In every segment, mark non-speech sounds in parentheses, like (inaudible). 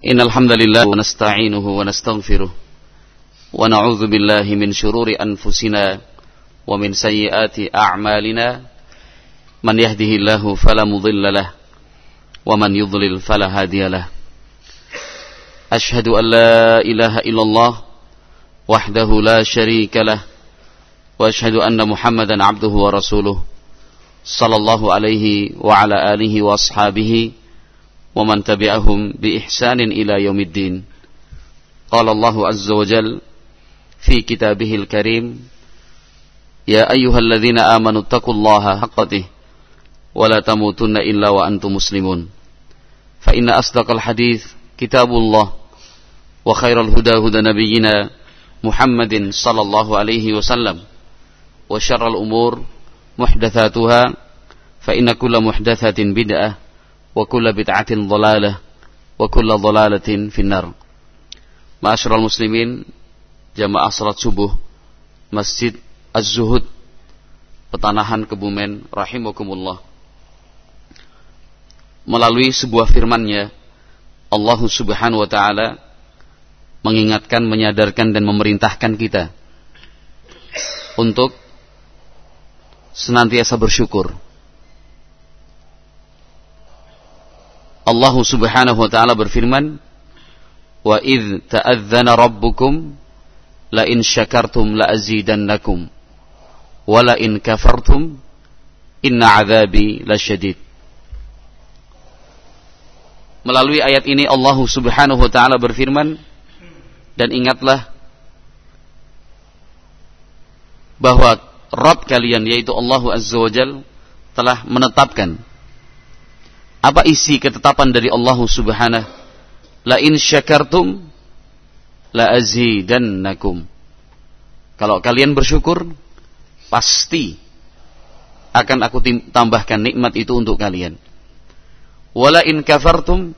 إن الحمد لله ونستعينه ونستغفره ونعوذ بالله من شرور أنفسنا ومن سيئات أعمالنا. من يهده الله فلا مضل له ومن يضلل فلا هادي له. أشهد أن لا إله إلا الله وحده لا شريك له وأشهد أن محمدا عبده ورسوله صلى الله عليه وعلى آله وأصحابه ومن تبعهم بإحسان إلى يوم الدين. قال الله عز وجل في كتابه الكريم يا أيها الذين آمنوا اتقوا الله حقته ولا تموتن إلا وأنتم مسلمون. فإن أصدق الحديث كتاب الله وخير الهدى هدى نبينا محمد صلى الله عليه وسلم وشر الأمور محدثاتها فإن كل محدثة بدعة وكل بدعة ضلالة وكل ضلالة في النار معاشر المسلمين jamaah salat subuh Masjid Az-Zuhud Petanahan Kebumen rahimakumullah melalui sebuah firman-Nya Allah Subhanahu wa taala mengingatkan, menyadarkan dan memerintahkan kita untuk senantiasa bersyukur Allah Subhanahu wa taala berfirman, "Wa idz ta'adzana rabbukum la in syakartum la azidannakum wa la in kafartum inna 'adzabi lasyadid." Melalui ayat ini Allah Subhanahu wa taala berfirman, dan ingatlah bahwa Rabb kalian yaitu Allah Azza wa Jal telah menetapkan apa isi ketetapan dari Allah Subhanahu? La in syakartum la azidannakum. Kalau kalian bersyukur, pasti akan aku tambahkan nikmat itu untuk kalian. Wala in kafartum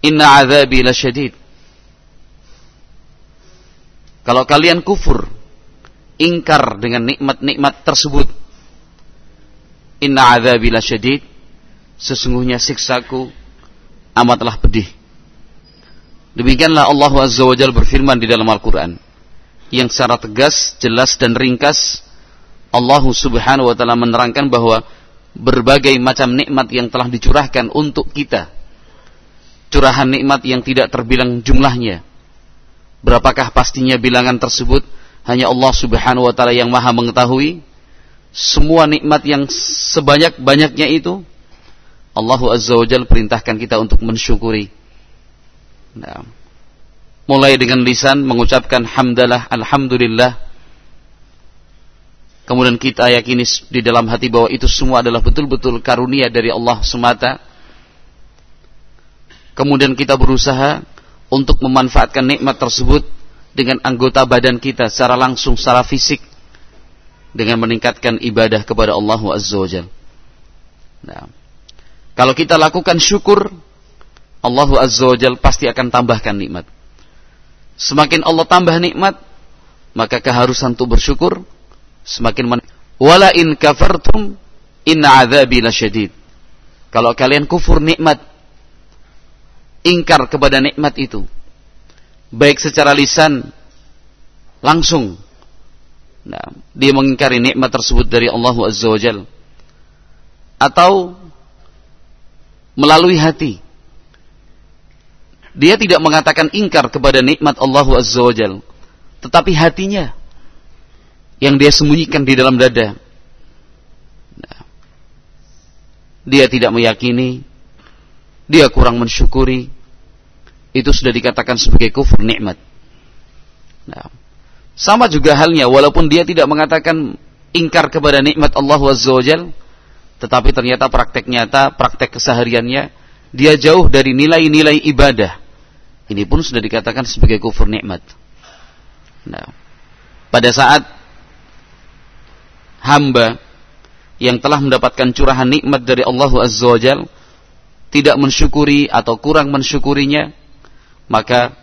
inna azabi lasyadid. Kalau kalian kufur, ingkar dengan nikmat-nikmat tersebut, inna azabi lasyadid, sesungguhnya siksaku amatlah pedih. Demikianlah Allah Azza wa berfirman di dalam Al-Quran. Yang secara tegas, jelas dan ringkas Allah Subhanahu wa taala menerangkan bahwa berbagai macam nikmat yang telah dicurahkan untuk kita. Curahan nikmat yang tidak terbilang jumlahnya. Berapakah pastinya bilangan tersebut? Hanya Allah Subhanahu wa taala yang Maha mengetahui. Semua nikmat yang sebanyak-banyaknya itu Allah Azza wa perintahkan kita untuk mensyukuri. Nah, mulai dengan lisan mengucapkan hamdalah, alhamdulillah. Kemudian kita yakini di dalam hati bahwa itu semua adalah betul-betul karunia dari Allah semata. Kemudian kita berusaha untuk memanfaatkan nikmat tersebut dengan anggota badan kita secara langsung, secara fisik. Dengan meningkatkan ibadah kepada Allah Azza wa Jal. Nah, kalau kita lakukan syukur, Allah Azza wa Jal pasti akan tambahkan nikmat. Semakin Allah tambah nikmat, maka keharusan untuk bersyukur semakin men Wala in kafartum inna azabi lasyadid. Kalau kalian kufur nikmat, ingkar kepada nikmat itu, baik secara lisan langsung nah, dia mengingkari nikmat tersebut dari Allah Azza wa Jal atau melalui hati. Dia tidak mengatakan ingkar kepada nikmat Allah Azza wa Jal. Tetapi hatinya yang dia sembunyikan di dalam dada. Nah, dia tidak meyakini, dia kurang mensyukuri, itu sudah dikatakan sebagai kufur nikmat. Nah, sama juga halnya, walaupun dia tidak mengatakan ingkar kepada nikmat Allah Azza wa Jal, tetapi ternyata praktek nyata, praktek kesehariannya dia jauh dari nilai-nilai ibadah. Ini pun sudah dikatakan sebagai kufur nikmat. Nah, pada saat hamba yang telah mendapatkan curahan nikmat dari Allah Azza wa Jal tidak mensyukuri atau kurang mensyukurinya, maka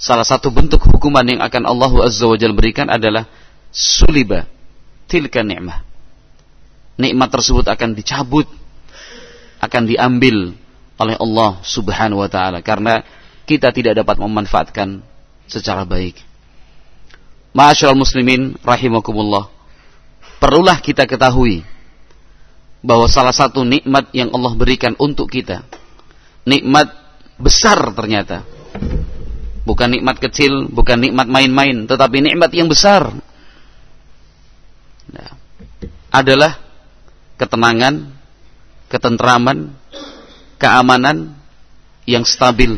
salah satu bentuk hukuman yang akan Allah Azza wa Jal berikan adalah suliba tilka nikmah nikmat tersebut akan dicabut, akan diambil oleh Allah Subhanahu wa taala karena kita tidak dapat memanfaatkan secara baik. Ma'asyiral muslimin rahimakumullah. Perlulah kita ketahui bahwa salah satu nikmat yang Allah berikan untuk kita nikmat besar ternyata. Bukan nikmat kecil, bukan nikmat main-main, tetapi nikmat yang besar. Nah, adalah ketenangan, ketentraman, keamanan yang stabil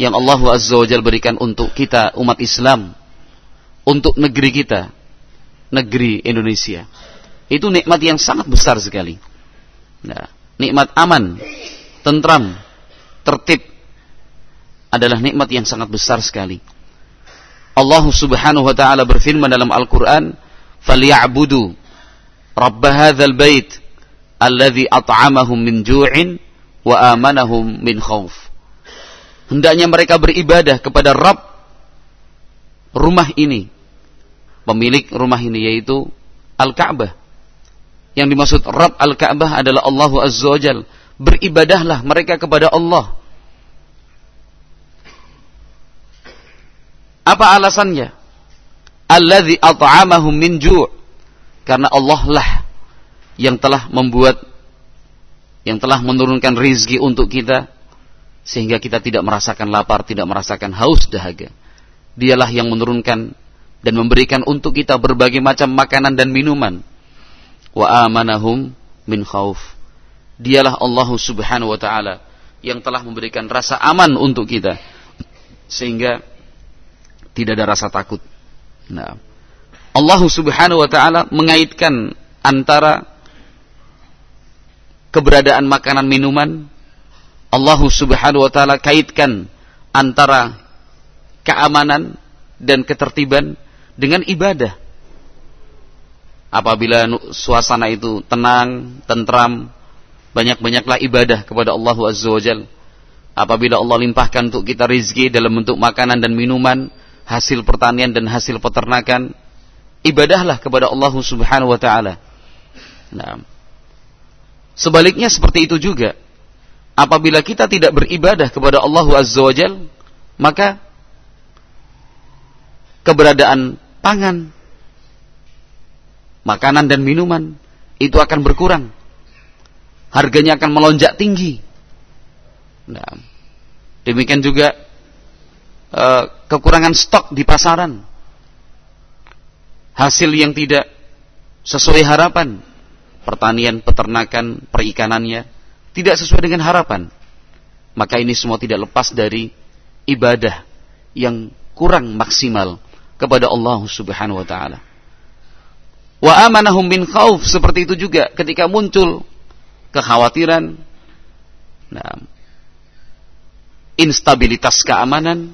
yang Allah Azza wa Jalla berikan untuk kita umat Islam untuk negeri kita negeri Indonesia. Itu nikmat yang sangat besar sekali. Nah, nikmat aman tentram tertib adalah nikmat yang sangat besar sekali. Allah Subhanahu wa taala berfirman dalam Al-Qur'an falyabudu rabb hadzal bait alladzi at'amahum min ju'in wa amanahum min khauf. Hendaknya mereka beribadah kepada Rabb rumah ini. Pemilik rumah ini yaitu Al-Ka'bah. Yang dimaksud Rabb Al-Ka'bah adalah Allah Azza wa Jal. Beribadahlah mereka kepada Allah. Apa alasannya? Alladzi at'amahum min ju' karena Allah lah yang telah membuat yang telah menurunkan rizki untuk kita sehingga kita tidak merasakan lapar, tidak merasakan haus dahaga. Dialah yang menurunkan dan memberikan untuk kita berbagai macam makanan dan minuman. Wa amanahum min khauf. Dialah Allah Subhanahu wa taala yang telah memberikan rasa aman untuk kita sehingga tidak ada rasa takut. Nah, Allah Subhanahu wa taala mengaitkan antara keberadaan makanan minuman Allah Subhanahu wa taala kaitkan antara keamanan dan ketertiban dengan ibadah. Apabila suasana itu tenang, tentram, banyak-banyaklah ibadah kepada Allah Azza wa Jal. Apabila Allah limpahkan untuk kita rizki dalam bentuk makanan dan minuman, hasil pertanian dan hasil peternakan, ibadahlah kepada Allah Subhanahu wa taala. Nah, Sebaliknya seperti itu juga. Apabila kita tidak beribadah kepada Allah Azza wa Jal, maka keberadaan pangan, makanan dan minuman itu akan berkurang. Harganya akan melonjak tinggi. Nah, demikian juga uh, kekurangan stok di pasaran. Hasil yang tidak sesuai harapan. Pertanian, peternakan, perikanannya tidak sesuai dengan harapan, maka ini semua tidak lepas dari ibadah yang kurang maksimal kepada Allah Subhanahu wa taala. Wa amanahum min khauf seperti itu juga ketika muncul kekhawatiran. Nah, instabilitas keamanan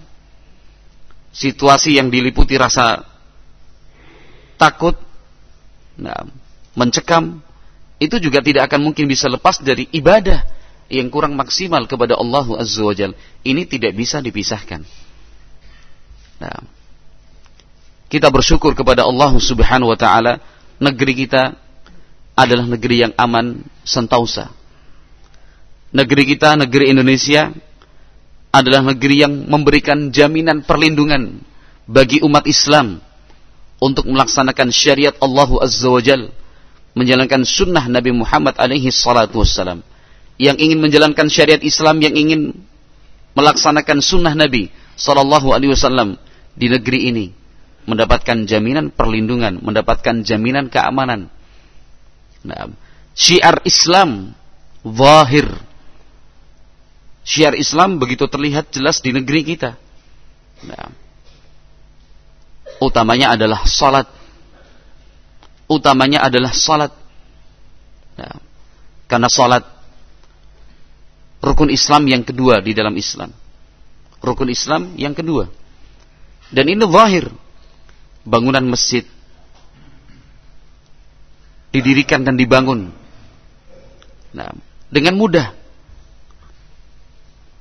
situasi yang diliputi rasa takut nah, mencekam itu juga tidak akan mungkin bisa lepas dari ibadah yang kurang maksimal kepada Allah Azza wa Jal. Ini tidak bisa dipisahkan. Nah, kita bersyukur kepada Allah Subhanahu wa taala, negeri kita adalah negeri yang aman sentausa. Negeri kita, negeri Indonesia adalah negeri yang memberikan jaminan perlindungan bagi umat Islam untuk melaksanakan syariat Allah Azza wa Jalla menjalankan sunnah Nabi Muhammad alaihi salatu wassalam. Yang ingin menjalankan syariat Islam, yang ingin melaksanakan sunnah Nabi sallallahu alaihi wasallam di negeri ini mendapatkan jaminan perlindungan, mendapatkan jaminan keamanan. Nah, syiar Islam zahir. Syiar Islam begitu terlihat jelas di negeri kita. Nah, utamanya adalah salat utamanya adalah salat. Ya. Karena salat rukun Islam yang kedua di dalam Islam. Rukun Islam yang kedua. Dan ini zahir. Bangunan masjid didirikan dan dibangun. Nah, dengan mudah.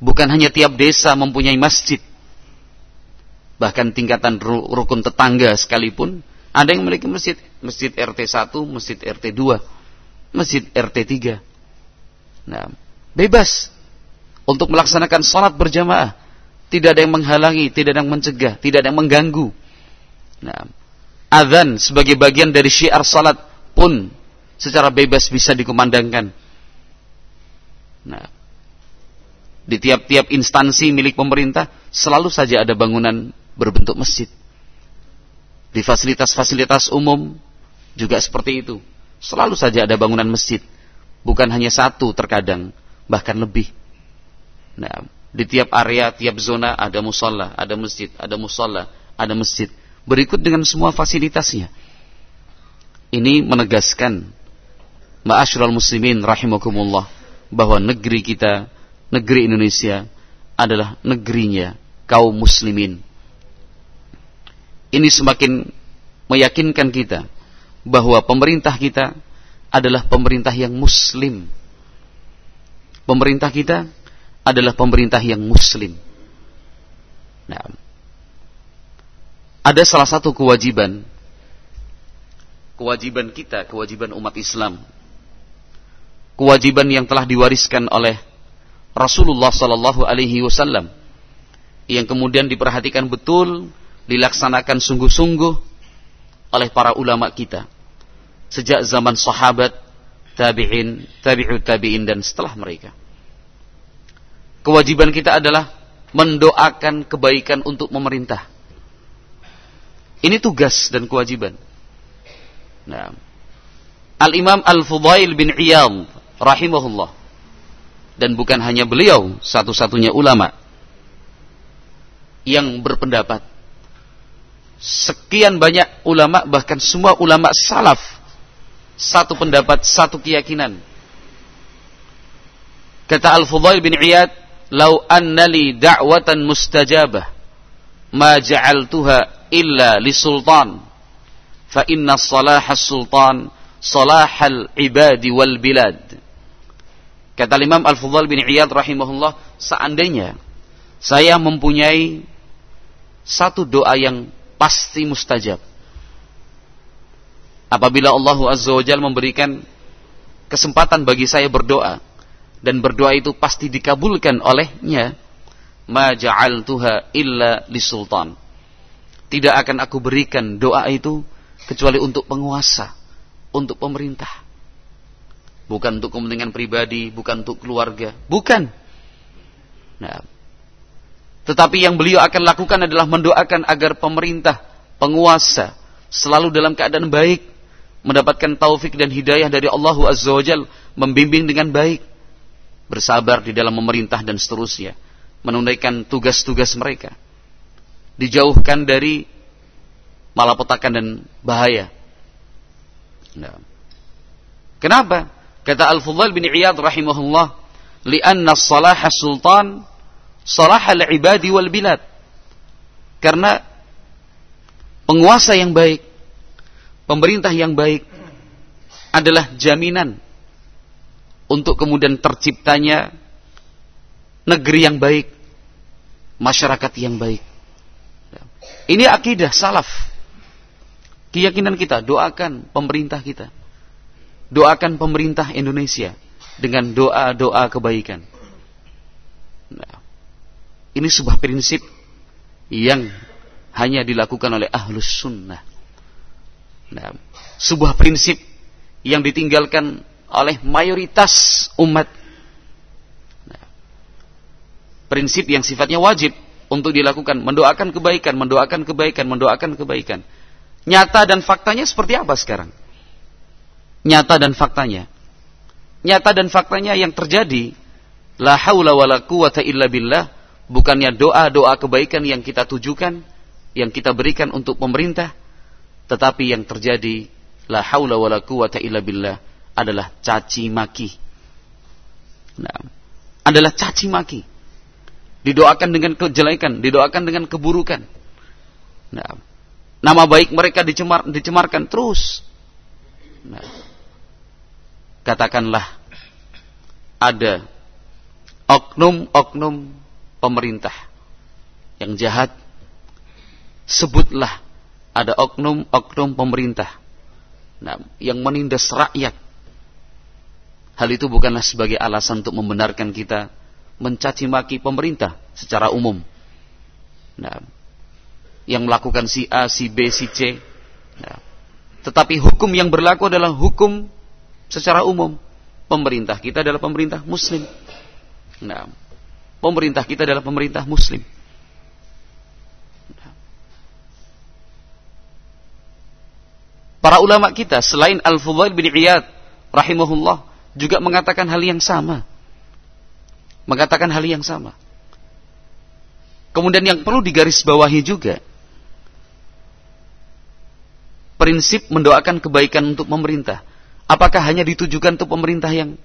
Bukan hanya tiap desa mempunyai masjid. Bahkan tingkatan rukun tetangga sekalipun ada yang memiliki masjid, masjid RT 1, masjid RT 2, masjid RT 3. Nah, bebas untuk melaksanakan salat berjamaah. Tidak ada yang menghalangi, tidak ada yang mencegah, tidak ada yang mengganggu. Nah, azan sebagai bagian dari syiar salat pun secara bebas bisa dikumandangkan. Nah, di tiap-tiap instansi milik pemerintah selalu saja ada bangunan berbentuk masjid. Di fasilitas-fasilitas umum juga seperti itu. Selalu saja ada bangunan masjid. Bukan hanya satu terkadang, bahkan lebih. Nah, di tiap area, tiap zona ada musola, ada masjid, ada musola, ada masjid. Berikut dengan semua fasilitasnya. Ini menegaskan ma'asyiral muslimin rahimakumullah bahwa negeri kita, negeri Indonesia adalah negerinya kaum muslimin. Ini semakin meyakinkan kita bahwa pemerintah kita adalah pemerintah yang muslim. Pemerintah kita adalah pemerintah yang muslim. Nah, ada salah satu kewajiban kewajiban kita, kewajiban umat Islam. Kewajiban yang telah diwariskan oleh Rasulullah sallallahu alaihi wasallam yang kemudian diperhatikan betul, dilaksanakan sungguh-sungguh oleh para ulama kita sejak zaman sahabat, tabi'in, tabi'ut tabi'in dan setelah mereka. Kewajiban kita adalah mendoakan kebaikan untuk pemerintah. Ini tugas dan kewajiban. Nah, Al-Imam Al-Fudail bin Iyad rahimahullah dan bukan hanya beliau satu-satunya ulama yang berpendapat sekian banyak ulama bahkan semua ulama salaf satu pendapat satu keyakinan kata Al-Fudail bin Iyad "Lau anna li da'watan mustajabah ma ja'altuha illa li sultan fa inna salaha sultan salahal ibadi wal bilad." Kata Imam Al-Fudhal bin Iyad rahimahullah, seandainya saya mempunyai satu doa yang pasti mustajab. Apabila Allah Azza wa Jalla memberikan kesempatan bagi saya berdoa, dan berdoa itu pasti dikabulkan olehnya ma ja'altuha illa lisultan. Tidak akan aku berikan doa itu kecuali untuk penguasa untuk pemerintah. Bukan untuk kepentingan pribadi bukan untuk keluarga bukan. Nah tetapi yang beliau akan lakukan adalah mendoakan agar pemerintah penguasa selalu dalam keadaan baik mendapatkan taufik dan hidayah dari Allah Azza wa Jal membimbing dengan baik bersabar di dalam memerintah dan seterusnya, menunaikan tugas-tugas mereka, dijauhkan dari malapetakan dan bahaya. Nah. Kenapa? Kata Al-Fudhal bin Iyad rahimahullah, "Li'anna salaha sultan salaha al-ibadi wal bilad." Karena penguasa yang baik, pemerintah yang baik adalah jaminan untuk kemudian terciptanya negeri yang baik, masyarakat yang baik. Ini akidah salaf. Keyakinan kita, doakan pemerintah kita. Doakan pemerintah Indonesia dengan doa-doa kebaikan. Ini sebuah prinsip yang hanya dilakukan oleh ahlus sunnah. Nah, sebuah prinsip yang ditinggalkan oleh mayoritas umat. Nah, prinsip yang sifatnya wajib untuk dilakukan, mendoakan kebaikan, mendoakan kebaikan, mendoakan kebaikan. Nyata dan faktanya seperti apa sekarang? Nyata dan faktanya. Nyata dan faktanya yang terjadi la haula wala quwata illa billah bukannya doa-doa kebaikan yang kita tujukan, yang kita berikan untuk pemerintah, tetapi yang terjadi la haula wala quwata illa billah adalah caci maki. Nah, adalah caci maki. Didoakan dengan kejelekan, didoakan dengan keburukan. Nah, nama baik mereka dicemar, dicemarkan terus. Nah, katakanlah ada oknum-oknum pemerintah yang jahat, sebutlah ada oknum-oknum pemerintah nah, yang menindas rakyat Hal itu bukanlah sebagai alasan untuk membenarkan kita mencaci maki pemerintah secara umum. Nah, yang melakukan si A, si B, si C. Nah, tetapi hukum yang berlaku adalah hukum secara umum. Pemerintah kita adalah pemerintah muslim. Nah, pemerintah kita adalah pemerintah muslim. Para ulama kita selain Al-Fudail bin Iyad rahimahullah juga mengatakan hal yang sama. Mengatakan hal yang sama. Kemudian yang perlu digarisbawahi juga prinsip mendoakan kebaikan untuk pemerintah. Apakah hanya ditujukan untuk pemerintah yang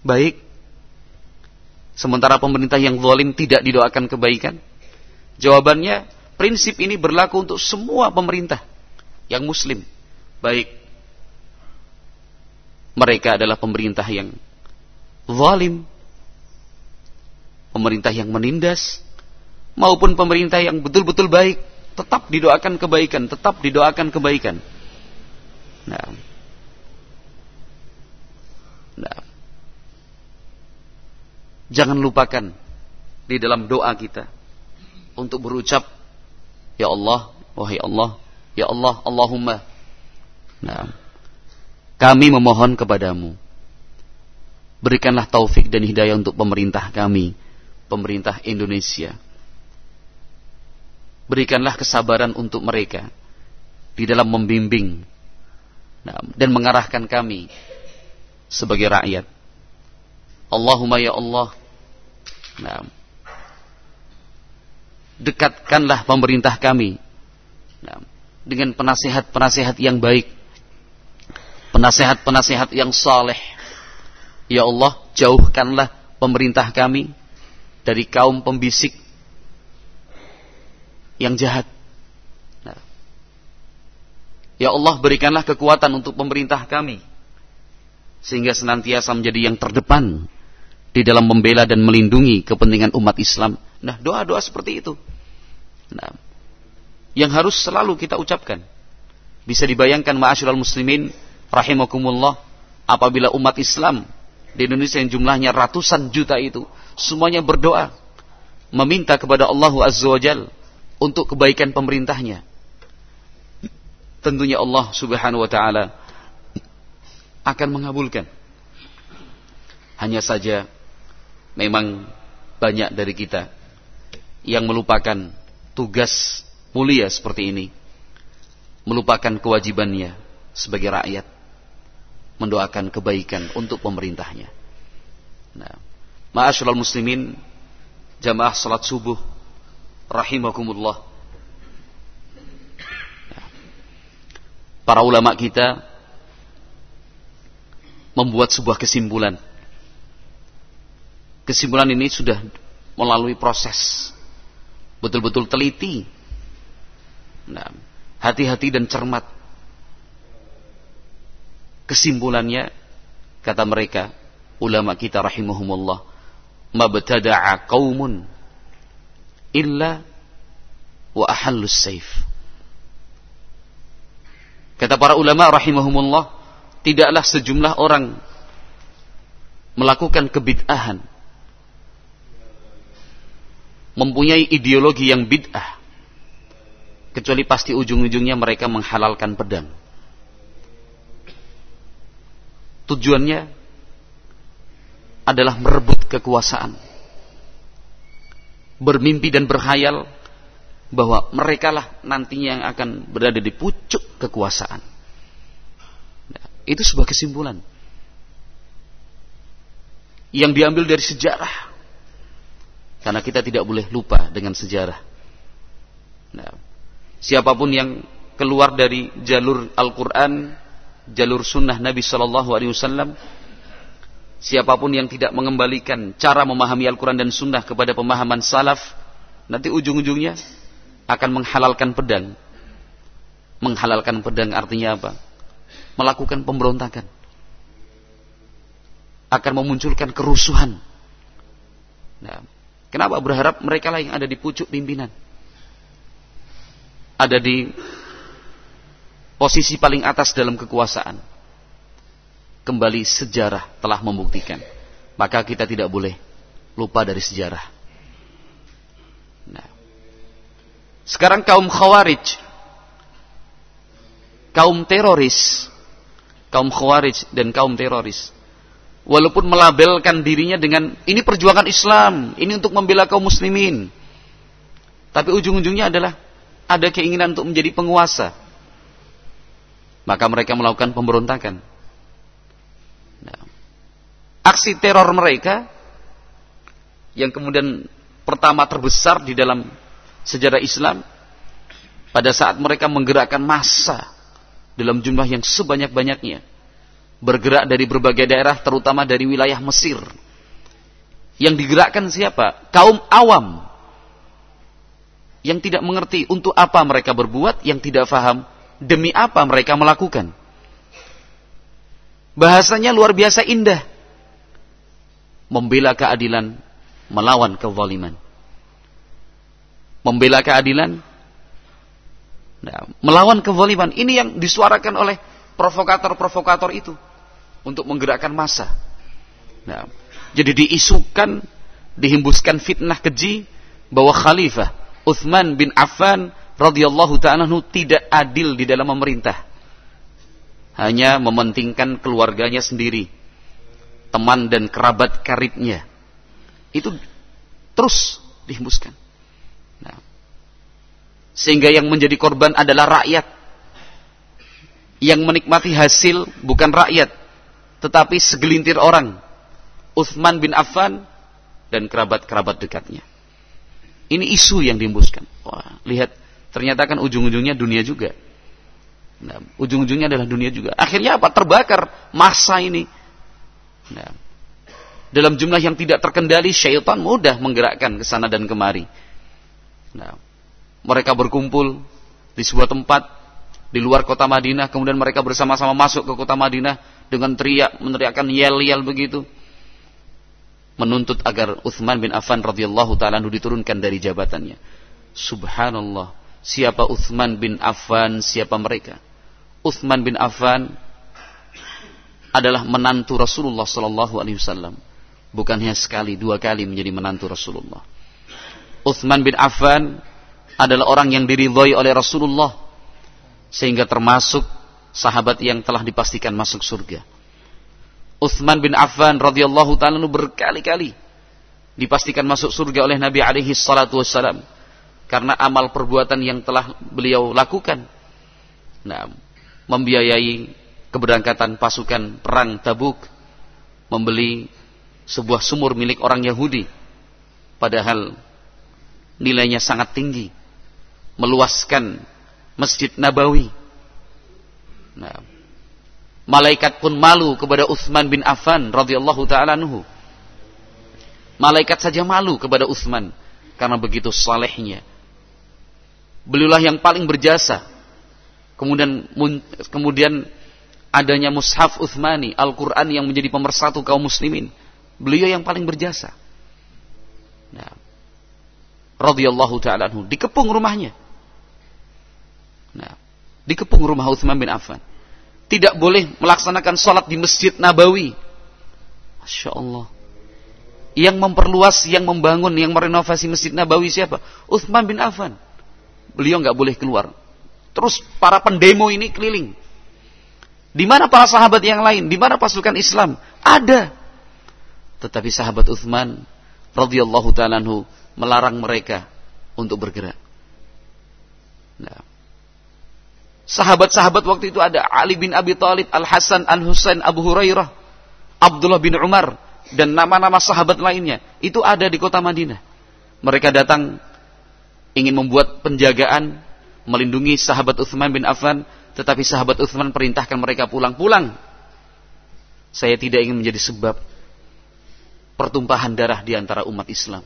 baik? Sementara pemerintah yang zalim tidak didoakan kebaikan? Jawabannya, prinsip ini berlaku untuk semua pemerintah yang muslim. Baik mereka adalah pemerintah yang zalim, pemerintah yang menindas, maupun pemerintah yang betul-betul baik, tetap didoakan kebaikan, tetap didoakan kebaikan. Nah. Nah. Jangan lupakan di dalam doa kita untuk berucap Ya Allah, wahai Allah, Ya Allah, Allahumma. Nah, kami memohon kepadamu. Berikanlah taufik dan hidayah untuk pemerintah kami, pemerintah Indonesia berikanlah kesabaran untuk mereka di dalam membimbing nah, dan mengarahkan kami sebagai rakyat. Allahumma ya Allah, nah, dekatkanlah pemerintah kami. Nah, dengan penasehat-penasehat yang baik, penasehat-penasehat yang saleh. Ya Allah, jauhkanlah pemerintah kami dari kaum pembisik yang jahat. Ya Allah berikanlah kekuatan untuk pemerintah kami. Sehingga senantiasa menjadi yang terdepan di dalam membela dan melindungi kepentingan umat Islam. Nah, doa-doa seperti itu. Nah, yang harus selalu kita ucapkan. Bisa dibayangkan ma'asyiral muslimin rahimakumullah apabila umat Islam di Indonesia yang jumlahnya ratusan juta itu semuanya berdoa meminta kepada Allah Azza wa Jalla untuk kebaikan pemerintahnya. Tentunya Allah Subhanahu wa taala akan mengabulkan. Hanya saja memang banyak dari kita yang melupakan tugas mulia seperti ini. Melupakan kewajibannya sebagai rakyat mendoakan kebaikan untuk pemerintahnya. Nah, ma'asyiral muslimin, jamaah salat subuh rahimakumullah. Para ulama kita membuat sebuah kesimpulan. Kesimpulan ini sudah melalui proses betul-betul teliti. Nah, hati-hati dan cermat. Kesimpulannya kata mereka ulama kita rahimahumullah mabtada'a qaumun illa wa ahallus saif. Kata para ulama rahimahumullah, tidaklah sejumlah orang melakukan kebid'ahan mempunyai ideologi yang bid'ah kecuali pasti ujung-ujungnya mereka menghalalkan pedang. Tujuannya adalah merebut kekuasaan bermimpi dan berhayal bahwa mereka lah nantinya yang akan berada di pucuk kekuasaan. Nah, itu sebuah kesimpulan yang diambil dari sejarah. Karena kita tidak boleh lupa dengan sejarah. Nah, siapa pun yang keluar dari jalur Al-Quran, jalur sunnah Nabi Shallallahu Alaihi Wasallam, Siapa pun yang tidak mengembalikan cara memahami Al-Quran dan Sunnah kepada pemahaman salaf, nanti ujung-ujungnya akan menghalalkan pedang. Menghalalkan pedang artinya apa? Melakukan pemberontakan. Akan memunculkan kerusuhan. Nah, kenapa berharap mereka lah yang ada di pucuk pimpinan? Ada di posisi paling atas dalam kekuasaan kembali sejarah telah membuktikan. Maka kita tidak boleh lupa dari sejarah. Nah. Sekarang kaum khawarij, kaum teroris, kaum khawarij dan kaum teroris, walaupun melabelkan dirinya dengan ini perjuangan Islam, ini untuk membela kaum muslimin, tapi ujung-ujungnya adalah ada keinginan untuk menjadi penguasa. Maka mereka melakukan pemberontakan. Nah, aksi teror mereka yang kemudian pertama terbesar di dalam sejarah Islam pada saat mereka menggerakkan massa dalam jumlah yang sebanyak-banyaknya bergerak dari berbagai daerah terutama dari wilayah Mesir yang digerakkan siapa? kaum awam yang tidak mengerti untuk apa mereka berbuat yang tidak faham demi apa mereka melakukan bahasanya luar biasa indah membela keadilan melawan kezaliman. Membela keadilan, nah, melawan kezaliman. Ini yang disuarakan oleh provokator-provokator itu untuk menggerakkan massa. Nah, jadi diisukan, dihembuskan fitnah keji bahwa Khalifah Uthman bin Affan radhiyallahu taala tidak adil di dalam memerintah. Hanya mementingkan keluarganya sendiri, teman dan kerabat karibnya itu terus dihembuskan. Nah, sehingga yang menjadi korban adalah rakyat. Yang menikmati hasil bukan rakyat, tetapi segelintir orang. Uthman bin Affan dan kerabat-kerabat dekatnya. Ini isu yang dihembuskan. Wah, lihat, ternyata kan ujung-ujungnya dunia juga. Nah, ujung-ujungnya adalah dunia juga. Akhirnya apa? Terbakar masa ini. Nah, dalam jumlah yang tidak terkendali syaitan mudah menggerakkan ke sana dan kemari. Nah, mereka berkumpul di sebuah tempat di luar kota Madinah, kemudian mereka bersama-sama masuk ke kota Madinah dengan teriak, meneriakkan yel-yel begitu. Menuntut agar Uthman bin Affan radhiyallahu taala diturunkan dari jabatannya. Subhanallah, siapa Uthman bin Affan, siapa mereka? Uthman bin Affan adalah menantu Rasulullah sallallahu alaihi wasallam bukannya sekali dua kali menjadi menantu Rasulullah. Uthman bin Affan adalah orang yang diridhoi oleh Rasulullah sehingga termasuk sahabat yang telah dipastikan masuk surga. Uthman bin Affan radhiyallahu taala berkali-kali dipastikan masuk surga oleh Nabi alaihi salatu wassalam. Karena amal perbuatan yang telah beliau lakukan. Nah, membiayai keberangkatan pasukan perang Tabuk, membeli sebuah sumur milik orang Yahudi. Padahal nilainya sangat tinggi. Meluaskan Masjid Nabawi. Nah, malaikat pun malu kepada Uthman bin Affan radhiyallahu taala anhu. Malaikat saja malu kepada Uthman karena begitu salehnya. Beliaulah yang paling berjasa. Kemudian kemudian adanya mushaf Uthmani Al-Qur'an yang menjadi pemersatu kaum muslimin. Beliau yang paling berjasa. Nah, radhiyallahu taala anhu. Dikepung rumahnya. Nah, dikepung rumah Utsman bin Affan. Tidak boleh melaksanakan sholat di Masjid Nabawi. Masya Allah. Yang memperluas, yang membangun, yang merenovasi Masjid Nabawi siapa? Utsman bin Affan. Beliau nggak boleh keluar. Terus para pendemo ini keliling. Di mana para sahabat yang lain? Di mana pasukan Islam? Ada. Tetapi sahabat Uthman radhiyallahu taala melarang mereka untuk bergerak. Nah. Sahabat-sahabat waktu itu ada Ali bin Abi Thalib, Al Hasan, Al Husain, Abu Hurairah, Abdullah bin Umar dan nama-nama sahabat lainnya itu ada di kota Madinah. Mereka datang ingin membuat penjagaan melindungi sahabat Uthman bin Affan, tetapi sahabat Uthman perintahkan mereka pulang-pulang. Saya tidak ingin menjadi sebab pertumpahan darah di antara umat Islam.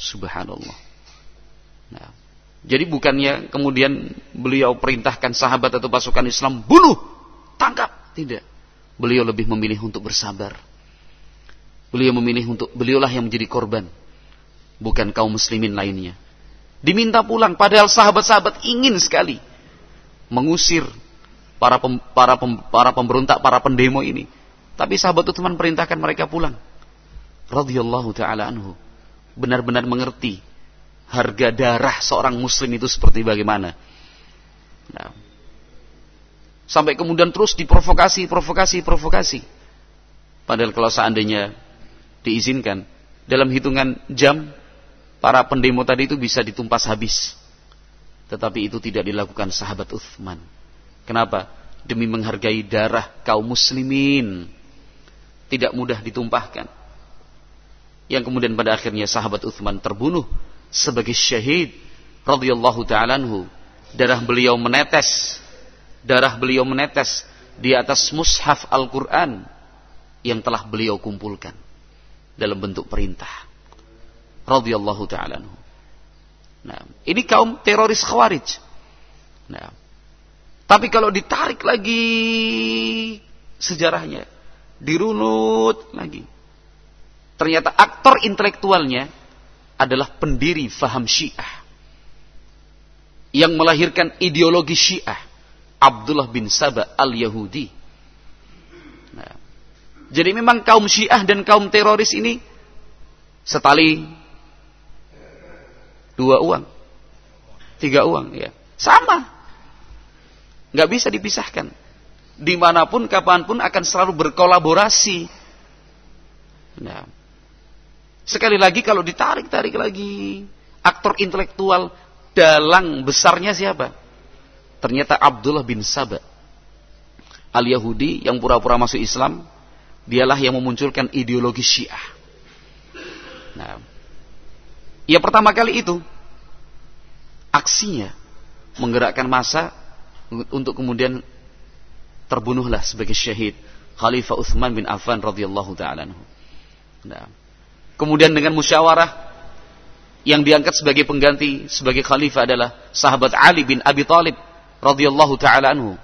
Subhanallah. Nah, jadi bukannya kemudian beliau perintahkan sahabat atau pasukan Islam bunuh, tangkap, tidak. Beliau lebih memilih untuk bersabar. Beliau memilih untuk beliaulah yang menjadi korban, bukan kaum muslimin lainnya. Diminta pulang, padahal sahabat-sahabat ingin sekali mengusir para pem, para pem, para pemberontak, para pendemo ini. Tapi sahabat Utsman perintahkan mereka pulang radhiyallahu taala anhu benar-benar mengerti harga darah seorang muslim itu seperti bagaimana. Nah, sampai kemudian terus diprovokasi, provokasi, provokasi. Padahal kalau seandainya diizinkan dalam hitungan jam para pendemo tadi itu bisa ditumpas habis. Tetapi itu tidak dilakukan sahabat Uthman. Kenapa? Demi menghargai darah kaum muslimin. Tidak mudah ditumpahkan. Yang kemudian pada akhirnya sahabat Uthman terbunuh sebagai syahid radhiyallahu taala. Darah beliau menetes. Darah beliau menetes di atas mushaf Al-Qur'an yang telah beliau kumpulkan dalam bentuk perintah. Radhiyallahu taala. Nah, ini kaum teroris khawarij. Nah, tapi kalau ditarik lagi sejarahnya, dirunut lagi. Ternyata aktor intelektualnya adalah pendiri faham Syiah. Yang melahirkan ideologi Syiah. Abdullah bin Sabah al-Yahudi. Nah, jadi memang kaum Syiah dan kaum teroris ini setali dua uang, tiga uang, ya sama, nggak bisa dipisahkan. Di mana pun, kapan pun akan selalu berkolaborasi. Nah, sekali lagi kalau ditarik-tarik lagi, aktor intelektual dalang besarnya siapa? Ternyata Abdullah bin Sabah al-Yahudi yang pura-pura masuk Islam, dialah yang memunculkan ideologi Syiah. Nah, Ya pertama kali itu aksinya menggerakkan masa untuk kemudian terbunuhlah sebagai syahid Khalifah Uthman bin Affan radhiyallahu taala Nah, kemudian dengan musyawarah yang diangkat sebagai pengganti sebagai khalifah adalah sahabat Ali bin Abi Thalib radhiyallahu taala anhu.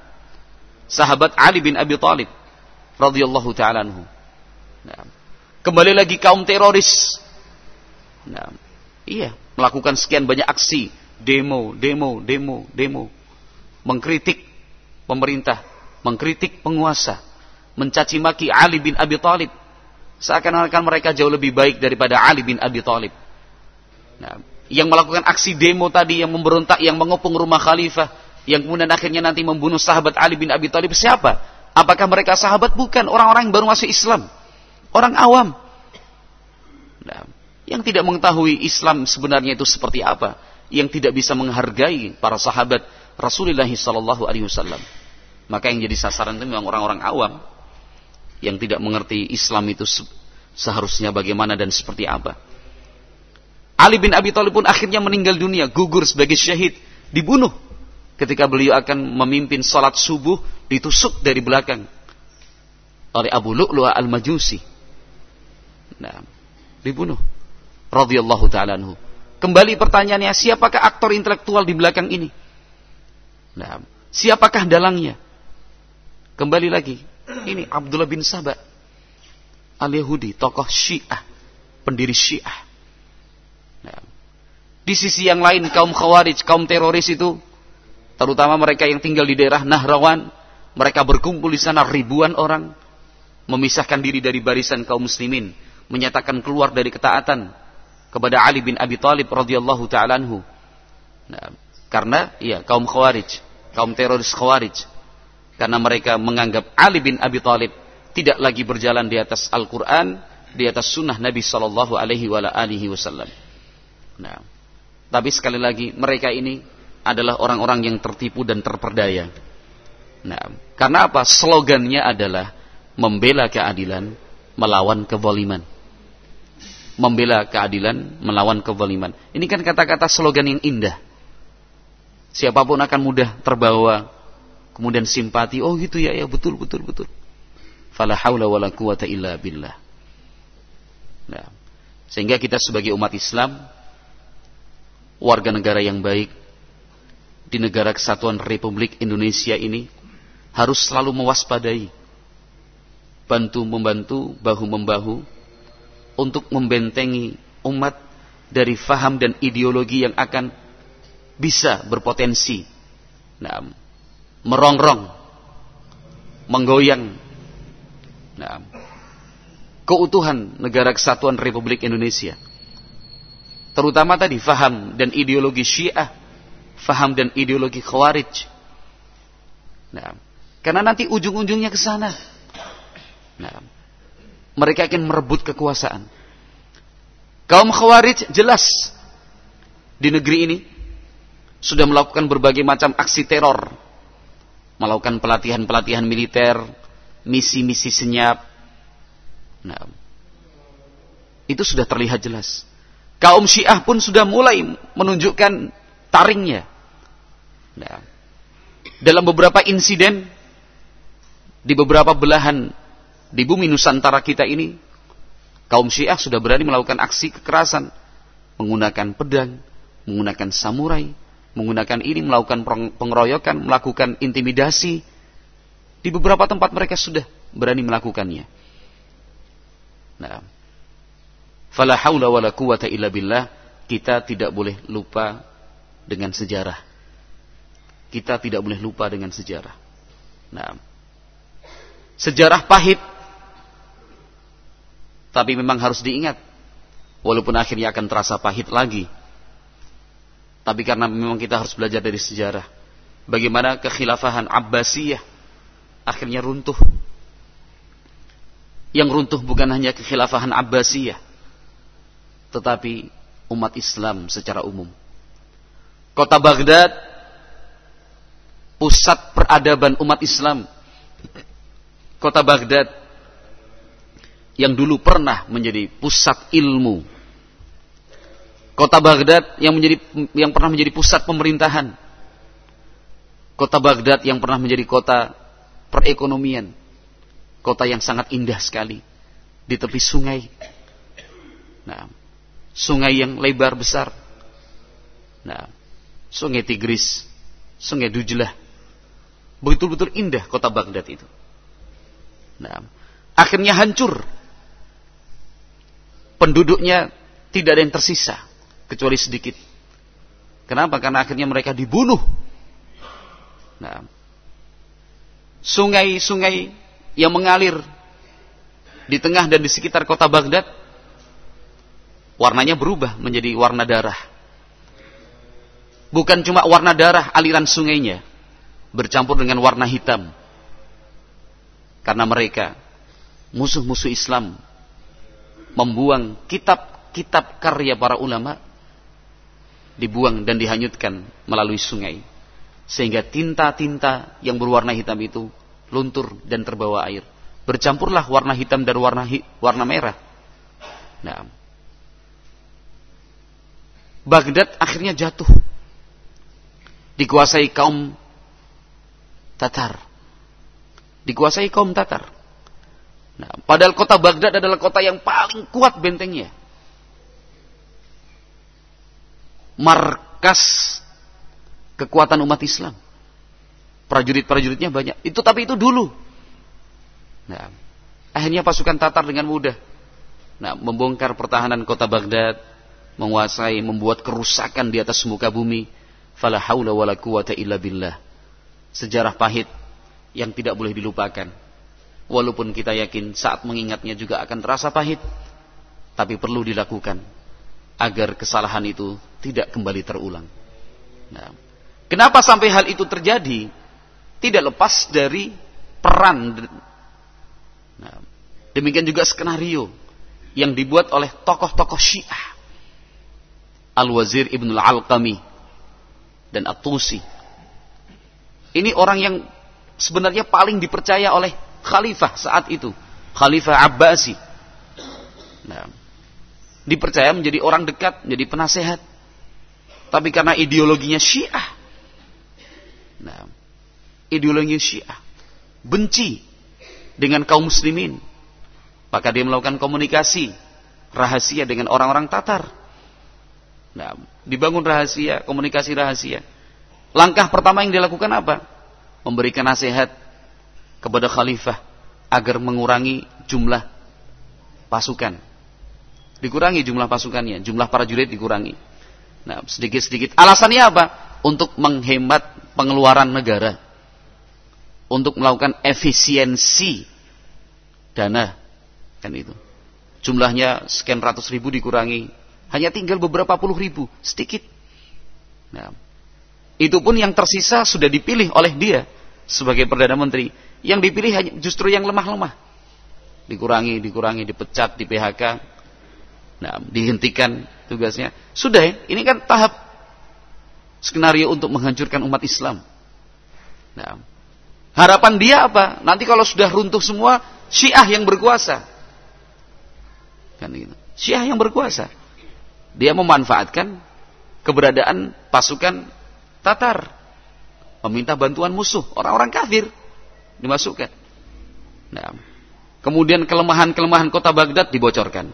Sahabat Ali bin Abi Thalib radhiyallahu taala anhu. Nah, kembali lagi kaum teroris. Nah, Iya, melakukan sekian banyak aksi, demo, demo, demo, demo, mengkritik pemerintah, mengkritik penguasa, mencaci maki Ali bin Abi Thalib. Seakan-akan mereka jauh lebih baik daripada Ali bin Abi Thalib. Nah, yang melakukan aksi demo tadi yang memberontak, yang mengepung rumah khalifah, yang kemudian akhirnya nanti membunuh sahabat Ali bin Abi Thalib siapa? Apakah mereka sahabat? Bukan, orang-orang yang baru masuk Islam. Orang awam. Nah, yang tidak mengetahui Islam sebenarnya itu seperti apa, yang tidak bisa menghargai para sahabat Rasulullah sallallahu alaihi wasallam. Maka yang jadi sasaran itu memang orang-orang awam yang tidak mengerti Islam itu seharusnya bagaimana dan seperti apa. Ali bin Abi Thalib pun akhirnya meninggal dunia, gugur sebagai syahid, dibunuh ketika beliau akan memimpin salat subuh ditusuk dari belakang oleh Abu Lu'lu'a al-Majusi. Nah, dibunuh radhiyallahu taala anhu. Kembali pertanyaannya, siapakah aktor intelektual di belakang ini? Nah, siapakah dalangnya? Kembali lagi, ini Abdullah bin Sabah al-Yahudi, tokoh Syiah, pendiri Syiah. Nah, di sisi yang lain kaum Khawarij, kaum teroris itu, terutama mereka yang tinggal di daerah Nahrawan, mereka berkumpul di sana ribuan orang, memisahkan diri dari barisan kaum muslimin, menyatakan keluar dari ketaatan, kepada Ali bin Abi Thalib radhiyallahu taala anhu. Nah, karena ya kaum Khawarij, kaum teroris Khawarij. Karena mereka menganggap Ali bin Abi Thalib tidak lagi berjalan di atas Al-Qur'an, di atas sunnah Nabi sallallahu alaihi wasallam. Nah, tapi sekali lagi mereka ini adalah orang-orang yang tertipu dan terperdaya. Nah, karena apa? Slogannya adalah membela keadilan melawan kezaliman membela keadilan, melawan kezaliman. Ini kan kata-kata slogan yang indah. Siapa pun akan mudah terbawa kemudian simpati. Oh gitu ya, ya betul betul betul. Fala haula wala quwata illa billah. Nah, sehingga kita sebagai umat Islam warga negara yang baik di negara kesatuan Republik Indonesia ini harus selalu mewaspadai bantu membantu bahu membahu untuk membentengi umat dari faham dan ideologi yang akan bisa berpotensi nah, merongrong, menggoyang nah, keutuhan negara kesatuan Republik Indonesia. Terutama tadi faham dan ideologi Syiah, faham dan ideologi Khawarij. Nah, karena nanti ujung-ujungnya ke sana. Nah, mereka akan merebut kekuasaan. Kaum Khawarij jelas di negeri ini sudah melakukan berbagai macam aksi teror, melakukan pelatihan-pelatihan militer, misi-misi senyap. Nah, itu sudah terlihat jelas. Kaum Syiah pun sudah mulai menunjukkan taringnya. Nah, dalam beberapa insiden di beberapa belahan di bumi Nusantara kita ini, kaum Syiah sudah berani melakukan aksi kekerasan, menggunakan pedang, menggunakan samurai, menggunakan ini, melakukan pengeroyokan, melakukan intimidasi. Di beberapa tempat mereka sudah berani melakukannya. Nah, fala haula wala quwata illa billah, kita tidak boleh lupa dengan sejarah. Kita tidak boleh lupa dengan sejarah. Nah, sejarah pahit tapi memang harus diingat. Walaupun akhirnya akan terasa pahit lagi. Tapi karena memang kita harus belajar dari sejarah. Bagaimana kekhilafahan Abbasiyah akhirnya runtuh. Yang runtuh bukan hanya kekhilafahan Abbasiyah. Tetapi umat Islam secara umum. Kota Baghdad pusat peradaban umat Islam. Kota Baghdad yang dulu pernah menjadi pusat ilmu. Kota Baghdad yang menjadi yang pernah menjadi pusat pemerintahan. Kota Baghdad yang pernah menjadi kota perekonomian. Kota yang sangat indah sekali di tepi sungai. Nah, sungai yang lebar besar. Nah, sungai Tigris, sungai Dujlah. Betul-betul indah kota Baghdad itu. Nah, akhirnya hancur penduduknya tidak ada yang tersisa kecuali sedikit. Kenapa? Karena akhirnya mereka dibunuh. Nah, sungai-sungai yang mengalir di tengah dan di sekitar kota Baghdad warnanya berubah menjadi warna darah. Bukan cuma warna darah aliran sungainya bercampur dengan warna hitam. Karena mereka musuh-musuh Islam membuang kitab-kitab karya para ulama dibuang dan dihanyutkan melalui sungai. Sehingga tinta-tinta yang berwarna hitam itu luntur dan terbawa air. Bercampurlah warna hitam dan warna hi warna merah. Nah. Baghdad akhirnya jatuh. Dikuasai kaum Tatar. Dikuasai kaum Tatar. Nah, padahal kota Baghdad adalah kota yang paling kuat bentengnya. Markas kekuatan umat Islam. Prajurit-prajuritnya banyak. Itu tapi itu dulu. Nah, akhirnya pasukan Tatar dengan mudah nah, membongkar pertahanan kota Baghdad, menguasai, membuat kerusakan di atas muka bumi. Fala haula wala quwata illa billah. Sejarah pahit yang tidak boleh dilupakan Walaupun kita yakin saat mengingatnya juga akan terasa pahit. Tapi perlu dilakukan. Agar kesalahan itu tidak kembali terulang. Nah, kenapa sampai hal itu terjadi? Tidak lepas dari peran. Nah, demikian juga skenario yang dibuat oleh tokoh-tokoh Syiah. Al-Wazir Ibn Al-Alqami dan At-Tusi. Ini orang yang sebenarnya paling dipercaya oleh khalifah saat itu, Khalifah Abbasi. Nah, dipercaya menjadi orang dekat, menjadi penasehat. Tapi karena ideologinya Syiah. Nah, ideologinya Syiah benci dengan kaum muslimin. Maka dia melakukan komunikasi rahasia dengan orang-orang Tatar. Nah, dibangun rahasia, komunikasi rahasia. Langkah pertama yang dilakukan apa? Memberikan nasihat kepada khalifah agar mengurangi jumlah pasukan. Dikurangi jumlah pasukannya, jumlah para jurid dikurangi. Nah, sedikit-sedikit. Alasannya apa? Untuk menghemat pengeluaran negara. Untuk melakukan efisiensi dana. Kan itu. jumlahnya sekian ratus ribu dikurangi, hanya tinggal beberapa puluh ribu, sedikit. Nah, itu pun yang tersisa sudah dipilih oleh dia sebagai perdana menteri. Yang dipilih hanya justru yang lemah-lemah. Dikurangi, dikurangi, dipecat, di PHK, nah, dihentikan tugasnya. Sudah ya, ini kan tahap skenario untuk menghancurkan umat Islam. Nah, harapan dia apa? Nanti kalau sudah runtuh semua, Syiah yang berkuasa. Kan gitu. Syiah yang berkuasa. Dia memanfaatkan keberadaan pasukan Tatar. Meminta bantuan musuh, orang-orang kafir dimasukkan. Nah, kemudian kelemahan-kelemahan kota Baghdad dibocorkan.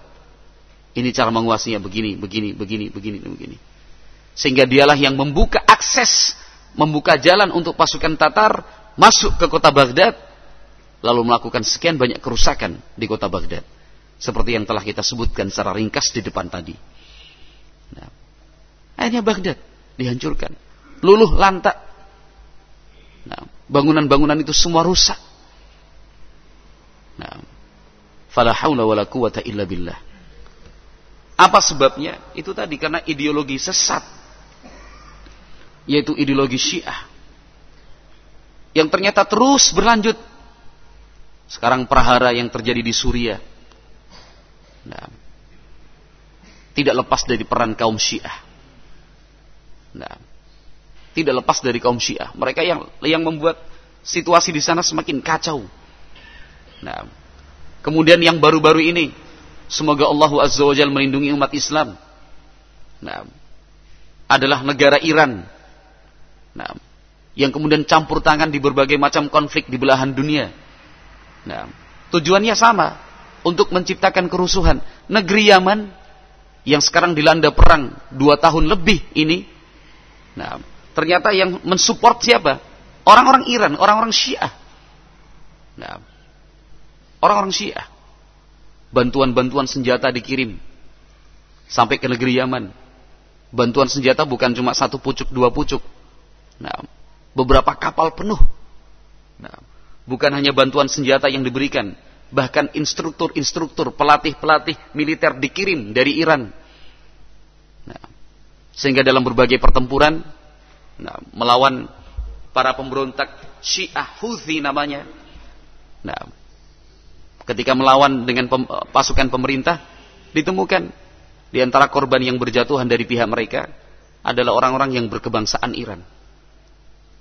Ini cara menguasainya begini, begini, begini, begini, begini. Sehingga dialah yang membuka akses, membuka jalan untuk pasukan Tatar masuk ke kota Baghdad, lalu melakukan sekian banyak kerusakan di kota Baghdad. Seperti yang telah kita sebutkan secara ringkas di depan tadi. Nah, akhirnya Baghdad dihancurkan. Luluh lantak. Nah, bangunan-bangunan itu semua rusak. Nah, fala haula illa billah. Apa sebabnya? Itu tadi karena ideologi sesat yaitu ideologi Syiah yang ternyata terus berlanjut. Sekarang perahara yang terjadi di Suriah. Nah, tidak lepas dari peran kaum Syiah. Nah, tidak lepas dari kaum Syiah. Mereka yang yang membuat situasi di sana semakin kacau. Nah, kemudian yang baru-baru ini, semoga Allah Azza wa Jalla melindungi umat Islam. Nah, adalah negara Iran Nah, yang kemudian campur tangan di berbagai macam konflik di belahan dunia. Nah, tujuannya sama, untuk menciptakan kerusuhan. Negeri Yaman yang sekarang dilanda perang dua tahun lebih ini, nah, ternyata yang mensupport siapa? Orang-orang Iran, orang-orang Syiah. Nah, orang-orang Syiah. Bantuan-bantuan senjata dikirim sampai ke negeri Yaman. Bantuan senjata bukan cuma satu pucuk, dua pucuk, Nah, beberapa kapal penuh. Nah, bukan hanya bantuan senjata yang diberikan, bahkan instruktur-instruktur, pelatih-pelatih militer dikirim dari Iran. Nah, sehingga dalam berbagai pertempuran nah, melawan para pemberontak Syiah Houthi namanya. Nah, ketika melawan dengan pem, pasukan pemerintah ditemukan di antara korban yang berjatuhan dari pihak mereka adalah orang-orang yang berkebangsaan Iran.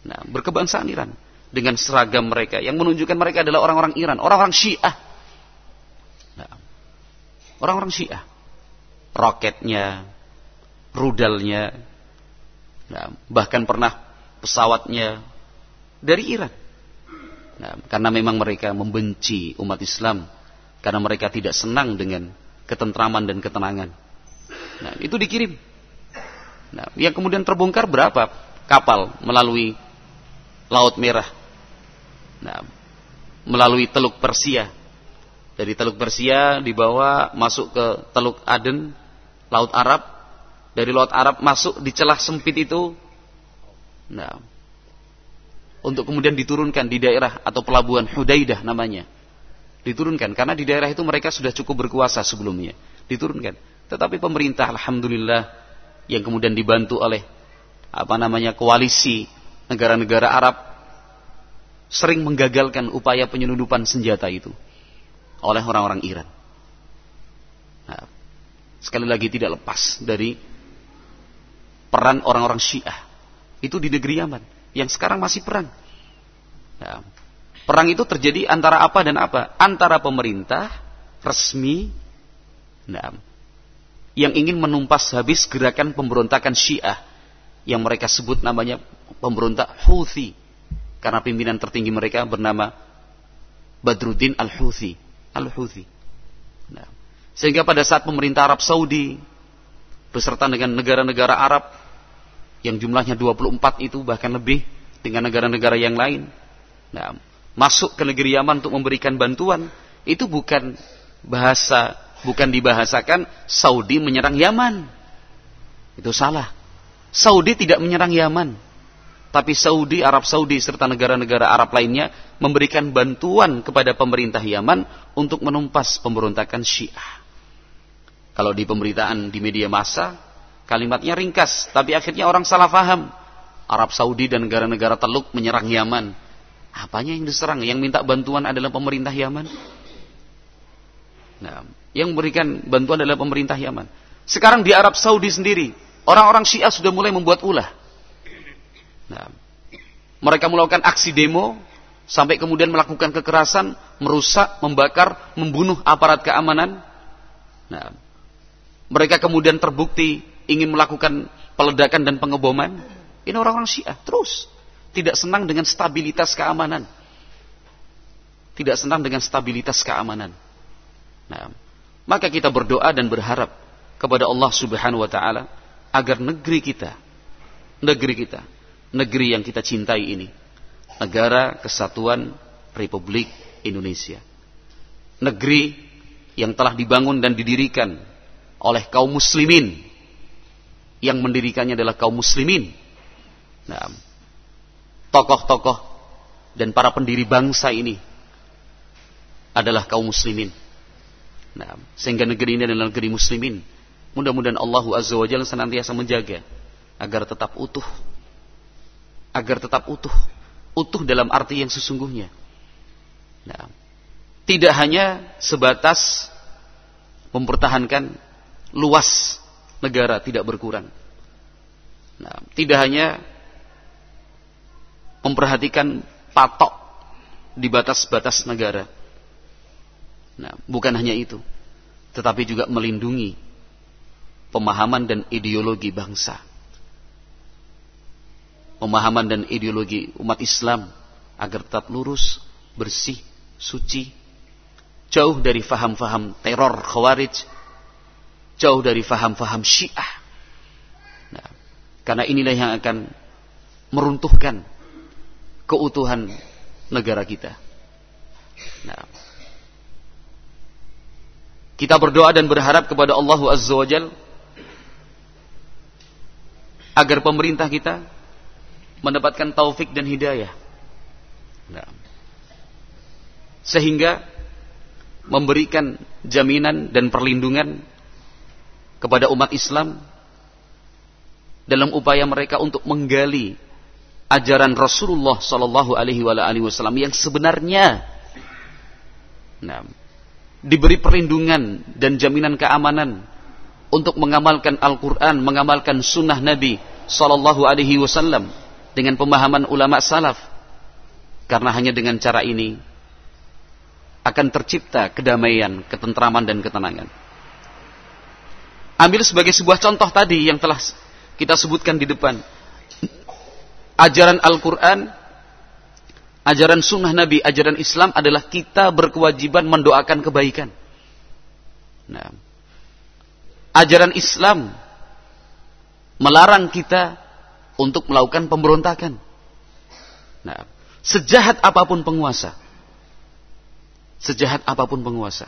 Nah, berkebangsaan Iran dengan seragam mereka yang menunjukkan mereka adalah orang-orang Iran, orang-orang Syiah. Nah, orang-orang Syiah. Roketnya, rudalnya, nah, bahkan pernah pesawatnya dari Iran. Nah, karena memang mereka membenci umat Islam karena mereka tidak senang dengan ketentraman dan ketenangan. Nah, itu dikirim. Nah, yang kemudian terbongkar berapa kapal melalui Laut Merah. Nah, melalui Teluk Persia. Dari Teluk Persia dibawa masuk ke Teluk Aden, Laut Arab. Dari Laut Arab masuk di celah sempit itu. Nah, untuk kemudian diturunkan di daerah atau pelabuhan Hudaidah namanya. Diturunkan karena di daerah itu mereka sudah cukup berkuasa sebelumnya. Diturunkan. Tetapi pemerintah alhamdulillah yang kemudian dibantu oleh apa namanya koalisi negara-negara Arab sering menggagalkan upaya penyelundupan senjata itu oleh orang-orang Iran. Nah, sekali lagi tidak lepas dari peran orang-orang Syiah itu di negeri Yaman yang sekarang masih perang. Nah, perang itu terjadi antara apa dan apa? Antara pemerintah resmi nah, yang ingin menumpas habis gerakan pemberontakan Syiah yang mereka sebut namanya pemberontak Houthi karena pimpinan tertinggi mereka bernama Badruddin Al-Houthi Al-Houthi nah, sehingga pada saat pemerintah Arab Saudi beserta dengan negara-negara Arab yang jumlahnya 24 itu bahkan lebih dengan negara-negara yang lain. Nah, masuk ke negeri Yaman untuk memberikan bantuan itu bukan bahasa bukan dibahasakan Saudi menyerang Yaman. Itu salah. Saudi tidak menyerang Yaman. Tapi Saudi, Arab Saudi serta negara-negara Arab lainnya memberikan bantuan kepada pemerintah Yaman untuk menumpas pemberontakan Syiah. Kalau di pemberitaan di media massa, kalimatnya ringkas, tapi akhirnya orang salah paham. Arab Saudi dan negara-negara Teluk menyerang Yaman. Apanya yang diserang? Yang minta bantuan adalah pemerintah Yaman. Nah, yang memberikan bantuan adalah pemerintah Yaman. Sekarang di Arab Saudi sendiri, orang-orang Syiah sudah mulai membuat ulah. Nah, mereka melakukan aksi demo sampai kemudian melakukan kekerasan, merusak, membakar, membunuh aparat keamanan. Nah, mereka kemudian terbukti ingin melakukan peledakan dan pengeboman. Ini orang-orang Syiah terus tidak senang dengan stabilitas keamanan. Tidak senang dengan stabilitas keamanan. Nah, maka kita berdoa dan berharap kepada Allah Subhanahu wa taala agar negeri kita, negeri kita, negeri yang kita cintai ini, negara kesatuan Republik Indonesia. Negeri yang telah dibangun dan didirikan oleh kaum muslimin. Yang mendirikannya adalah kaum muslimin. Nah, tokoh-tokoh dan para pendiri bangsa ini adalah kaum muslimin. Nah, sehingga negeri ini adalah negeri muslimin. Mudah-mudahan Allah Azza wa Jalla senantiasa menjaga agar tetap utuh. Agar tetap utuh. Utuh dalam arti yang sesungguhnya. Nah, tidak hanya sebatas mempertahankan luas negara tidak berkurang. Nah, tidak hanya memperhatikan patok di batas-batas negara. Nah, bukan hanya itu, tetapi juga melindungi pemahaman dan ideologi bangsa. Pemahaman dan ideologi umat Islam agar tetap lurus, bersih, suci, jauh dari faham-faham teror khawarij, jauh dari faham-faham syiah. Nah, karena inilah yang akan meruntuhkan keutuhan negara kita. Nah, kita berdoa dan berharap kepada Allah Azza wa Jal agar pemerintah kita mendapatkan taufik dan hidayah. Nah, sehingga memberikan jaminan dan perlindungan kepada umat Islam dalam upaya mereka untuk menggali ajaran Rasulullah Sallallahu Alaihi Wasallam yang sebenarnya nah, diberi perlindungan dan jaminan keamanan untuk mengamalkan Al-Quran, mengamalkan Sunnah Nabi Sallallahu Alaihi Wasallam dengan pemahaman ulama salaf. Karena hanya dengan cara ini akan tercipta kedamaian, ketentraman dan ketenangan. Ambil sebagai sebuah contoh tadi yang telah kita sebutkan di depan ajaran Al-Quran, ajaran sunnah Nabi, ajaran Islam adalah kita berkewajiban mendoakan kebaikan. Nah, ajaran Islam melarang kita untuk melakukan pemberontakan. Nah, sejahat apa pun penguasa, sejahat apa pun penguasa.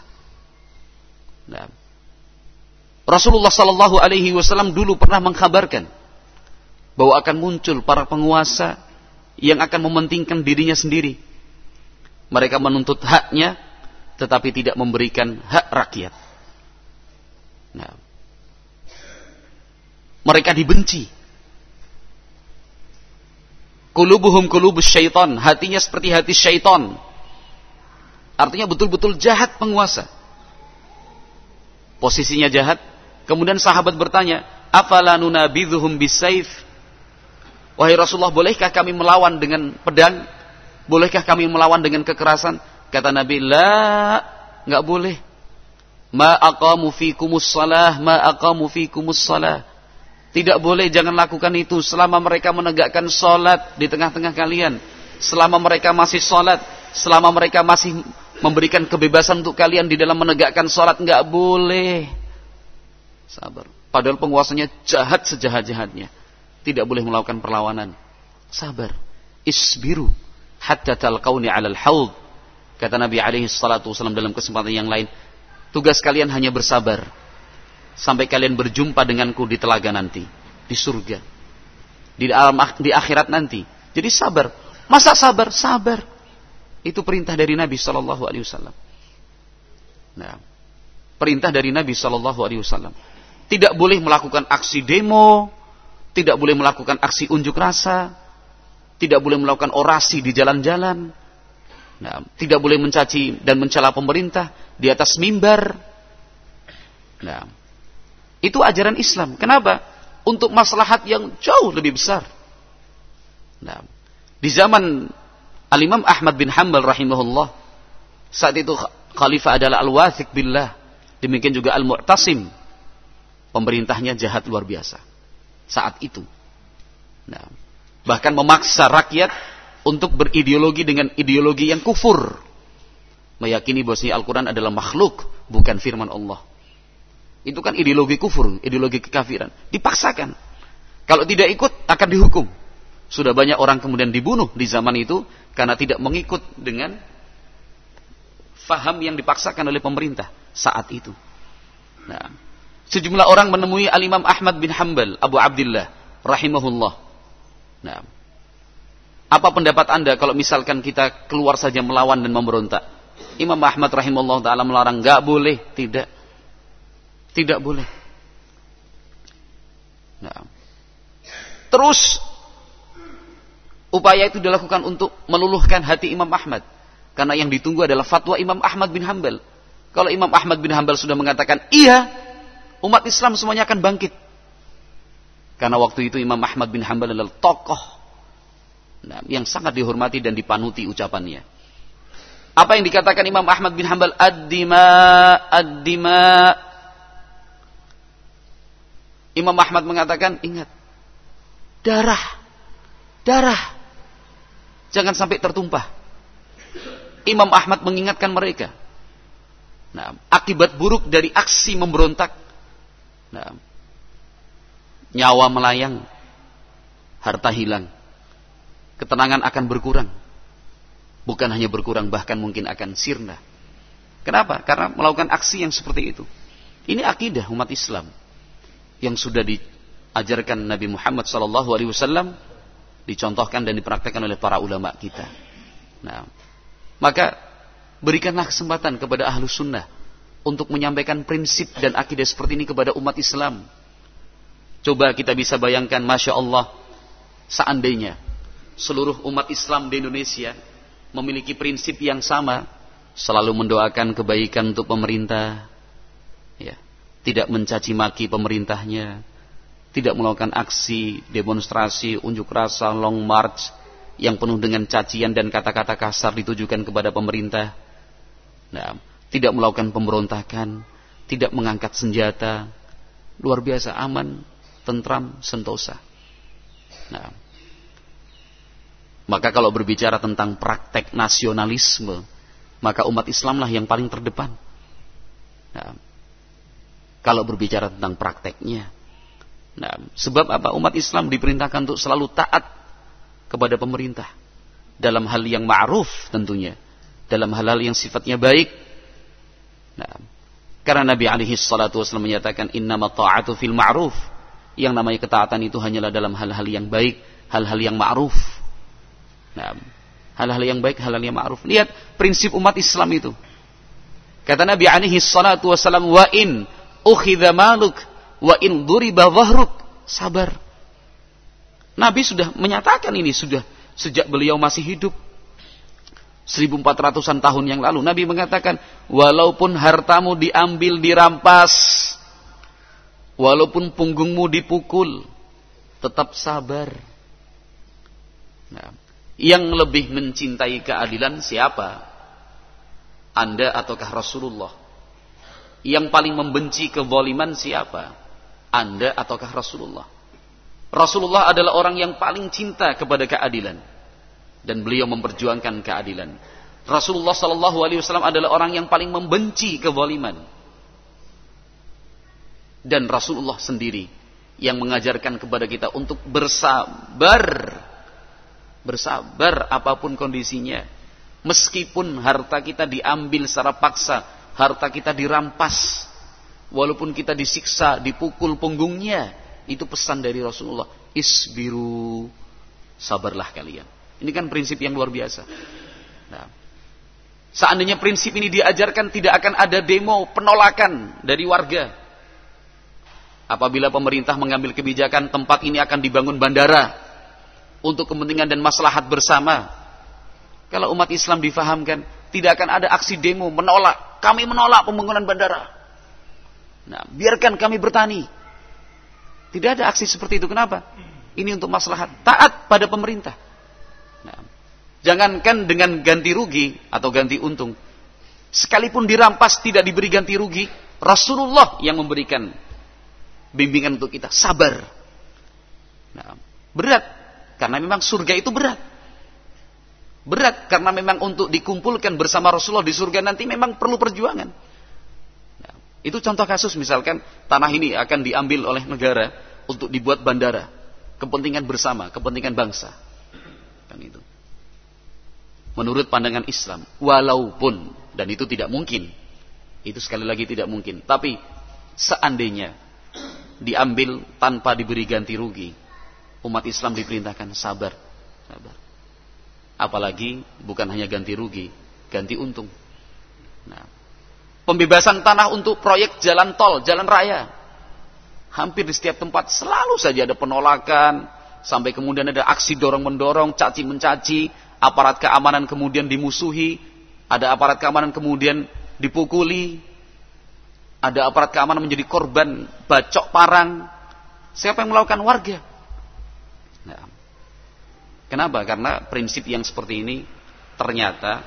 Nah, Rasulullah Sallallahu Alaihi Wasallam dulu pernah mengkabarkan bahwa akan muncul para penguasa yang akan mementingkan dirinya sendiri. Mereka menuntut haknya, tetapi tidak memberikan hak rakyat. Nah, mereka dibenci. Kulubuhum kulubus syaitan. Hatinya seperti hati syaitan. Artinya betul-betul jahat penguasa. Posisinya jahat. Kemudian sahabat bertanya, Afala nunabidhuhum bisaif Wahai Rasulullah, bolehkah kami melawan dengan pedang? Bolehkah kami melawan dengan kekerasan? Kata Nabi, la, nggak boleh. Ma aqamu fikumus salah, ma aqamu fikumus salah. Tidak boleh, jangan lakukan itu selama mereka menegakkan salat di tengah-tengah kalian. Selama mereka masih salat, selama mereka masih memberikan kebebasan untuk kalian di dalam menegakkan salat, nggak boleh. Sabar. Padahal penguasanya jahat sejahat-jahatnya tidak boleh melakukan perlawanan. Sabar. Isbiru hatta talqauni 'alal haud. Kata Nabi alaihi salatu wasallam dalam kesempatan yang lain, tugas kalian hanya bersabar sampai kalian berjumpa denganku di telaga nanti, di surga. Di alam di akhirat nanti. Jadi sabar. Masa sabar? Sabar. Itu perintah dari Nabi sallallahu alaihi wasallam. Nah, perintah dari Nabi Shallallahu Alaihi Wasallam. Tidak boleh melakukan aksi demo, tidak boleh melakukan aksi unjuk rasa, tidak boleh melakukan orasi di jalan-jalan, nah, tidak boleh mencaci dan mencela pemerintah di atas mimbar. Nah, itu ajaran Islam. Kenapa? Untuk maslahat yang jauh lebih besar. Nah, di zaman Al-Imam Ahmad bin Hanbal rahimahullah, saat itu khalifah adalah Al-Wathiq billah. Demikian juga Al-Mu'tasim. Pemerintahnya jahat luar biasa saat itu. Nah, bahkan memaksa rakyat untuk berideologi dengan ideologi yang kufur. Meyakini bahwasanya Al-Quran adalah makhluk, bukan firman Allah. Itu kan ideologi kufur, ideologi kekafiran. Dipaksakan. Kalau tidak ikut, akan dihukum. Sudah banyak orang kemudian dibunuh di zaman itu karena tidak mengikut dengan faham yang dipaksakan oleh pemerintah saat itu. Nah, sejumlah orang menemui Al-Imam Ahmad bin Hanbal, Abu Abdullah, rahimahullah. Nah, apa pendapat anda kalau misalkan kita keluar saja melawan dan memberontak? Imam Ahmad rahimahullah ta'ala melarang, gak boleh, tidak. Tidak boleh. Nah. Terus, upaya itu dilakukan untuk meluluhkan hati Imam Ahmad. Karena yang ditunggu adalah fatwa Imam Ahmad bin Hanbal. Kalau Imam Ahmad bin Hanbal sudah mengatakan, iya, umat Islam semuanya akan bangkit. Karena waktu itu Imam Ahmad bin Hanbal adalah tokoh nah, yang sangat dihormati dan dipanuti ucapannya. Apa yang dikatakan Imam Ahmad bin Hanbal? Ad-dima, ad-dima. Imam Ahmad mengatakan, ingat, darah, darah. Jangan sampai tertumpah. Imam Ahmad mengingatkan mereka. Nah, akibat buruk dari aksi memberontak Nah, nyawa melayang, harta hilang, ketenangan akan berkurang. Bukan hanya berkurang, bahkan mungkin akan sirna. Kenapa? Karena melakukan aksi yang seperti itu. Ini akidah umat Islam yang sudah diajarkan Nabi Muhammad SAW, dicontohkan dan dipraktekkan oleh para ulama kita. Nah, maka berikanlah kesempatan kepada ahlu sunnah untuk menyampaikan prinsip dan akidah seperti ini kepada umat Islam. Coba kita bisa bayangkan, Masya Allah, seandainya seluruh umat Islam di Indonesia memiliki prinsip yang sama, selalu mendoakan kebaikan untuk pemerintah, ya, tidak mencaci maki pemerintahnya, tidak melakukan aksi, demonstrasi, unjuk rasa, long march, yang penuh dengan cacian dan kata-kata kasar ditujukan kepada pemerintah. Nah, tidak melakukan pemberontakan, tidak mengangkat senjata, luar biasa aman, tentram, sentosa. Nah, maka kalau berbicara tentang praktek nasionalisme, maka umat Islamlah yang paling terdepan. Nah, kalau berbicara tentang prakteknya, nah, sebab apa? Umat Islam diperintahkan untuk selalu taat kepada pemerintah dalam hal yang ma'ruf tentunya, dalam hal-hal yang sifatnya baik Nah, karena Nabi alaihi salatu wasallam menyatakan innama ta'atu fil ma'ruf. Yang namanya ketaatan itu hanyalah dalam hal-hal yang baik, hal-hal yang ma'ruf. Nah, hal-hal yang baik, hal-hal yang ma'ruf. Lihat prinsip umat Islam itu. Kata Nabi alaihi salatu wasallam wa in ukhidha maluk wa in duriba dhahruk. Sabar. Nabi sudah menyatakan ini sudah sejak beliau masih hidup. 1400-an tahun yang lalu Nabi mengatakan walaupun hartamu diambil dirampas walaupun punggungmu dipukul tetap sabar. Nah, yang lebih mencintai keadilan siapa? Anda ataukah Rasulullah? Yang paling membenci kezaliman siapa? Anda ataukah Rasulullah? Rasulullah adalah orang yang paling cinta kepada keadilan dan beliau memperjuangkan keadilan. Rasulullah Shallallahu Alaihi Wasallam adalah orang yang paling membenci kezaliman. Dan Rasulullah sendiri yang mengajarkan kepada kita untuk bersabar, bersabar apa pun kondisinya, meskipun harta kita diambil secara paksa, harta kita dirampas, walaupun kita disiksa, dipukul punggungnya, itu pesan dari Rasulullah. Isbiru, sabarlah kalian. Ini kan prinsip yang luar biasa. Nah, Seandainya prinsip ini diajarkan tidak akan ada demo penolakan dari warga. Apabila pemerintah mengambil kebijakan tempat ini akan dibangun bandara untuk kepentingan dan maslahat bersama. Kalau umat Islam difahamkan, tidak akan ada aksi demo menolak. Kami menolak pembangunan bandara. Nah, biarkan kami bertani. Tidak ada aksi seperti itu. Kenapa? Ini untuk maslahat. Taat pada pemerintah. Nah, jangankan dengan ganti rugi atau ganti untung. Sekalipun dirampas tidak diberi ganti rugi. Rasulullah yang memberikan bimbingan untuk kita. Sabar. Nah, berat. Karena memang surga itu berat. Berat karena memang untuk dikumpulkan bersama Rasulullah di surga nanti memang perlu perjuangan. Nah, itu contoh kasus misalkan tanah ini akan diambil oleh negara untuk dibuat bandara. Kepentingan bersama, kepentingan bangsa. Itu. Menurut pandangan Islam, walaupun dan itu tidak mungkin. Itu sekali lagi tidak mungkin. Tapi seandainya diambil tanpa diberi ganti rugi, umat Islam diperintahkan sabar, sabar apalagi bukan hanya ganti rugi, ganti untung. Nah, pembebasan tanah untuk proyek jalan tol, jalan raya. Hampir di setiap tempat selalu saja ada penolakan, sampai kemudian ada aksi dorong-mendorong, caci-mencaci, aparat keamanan kemudian dimusuhi, ada aparat keamanan kemudian dipukuli, ada aparat keamanan menjadi korban bacok parang. Siapa yang melakukan warga? Nah, Kenapa? Karena prinsip yang seperti ini ternyata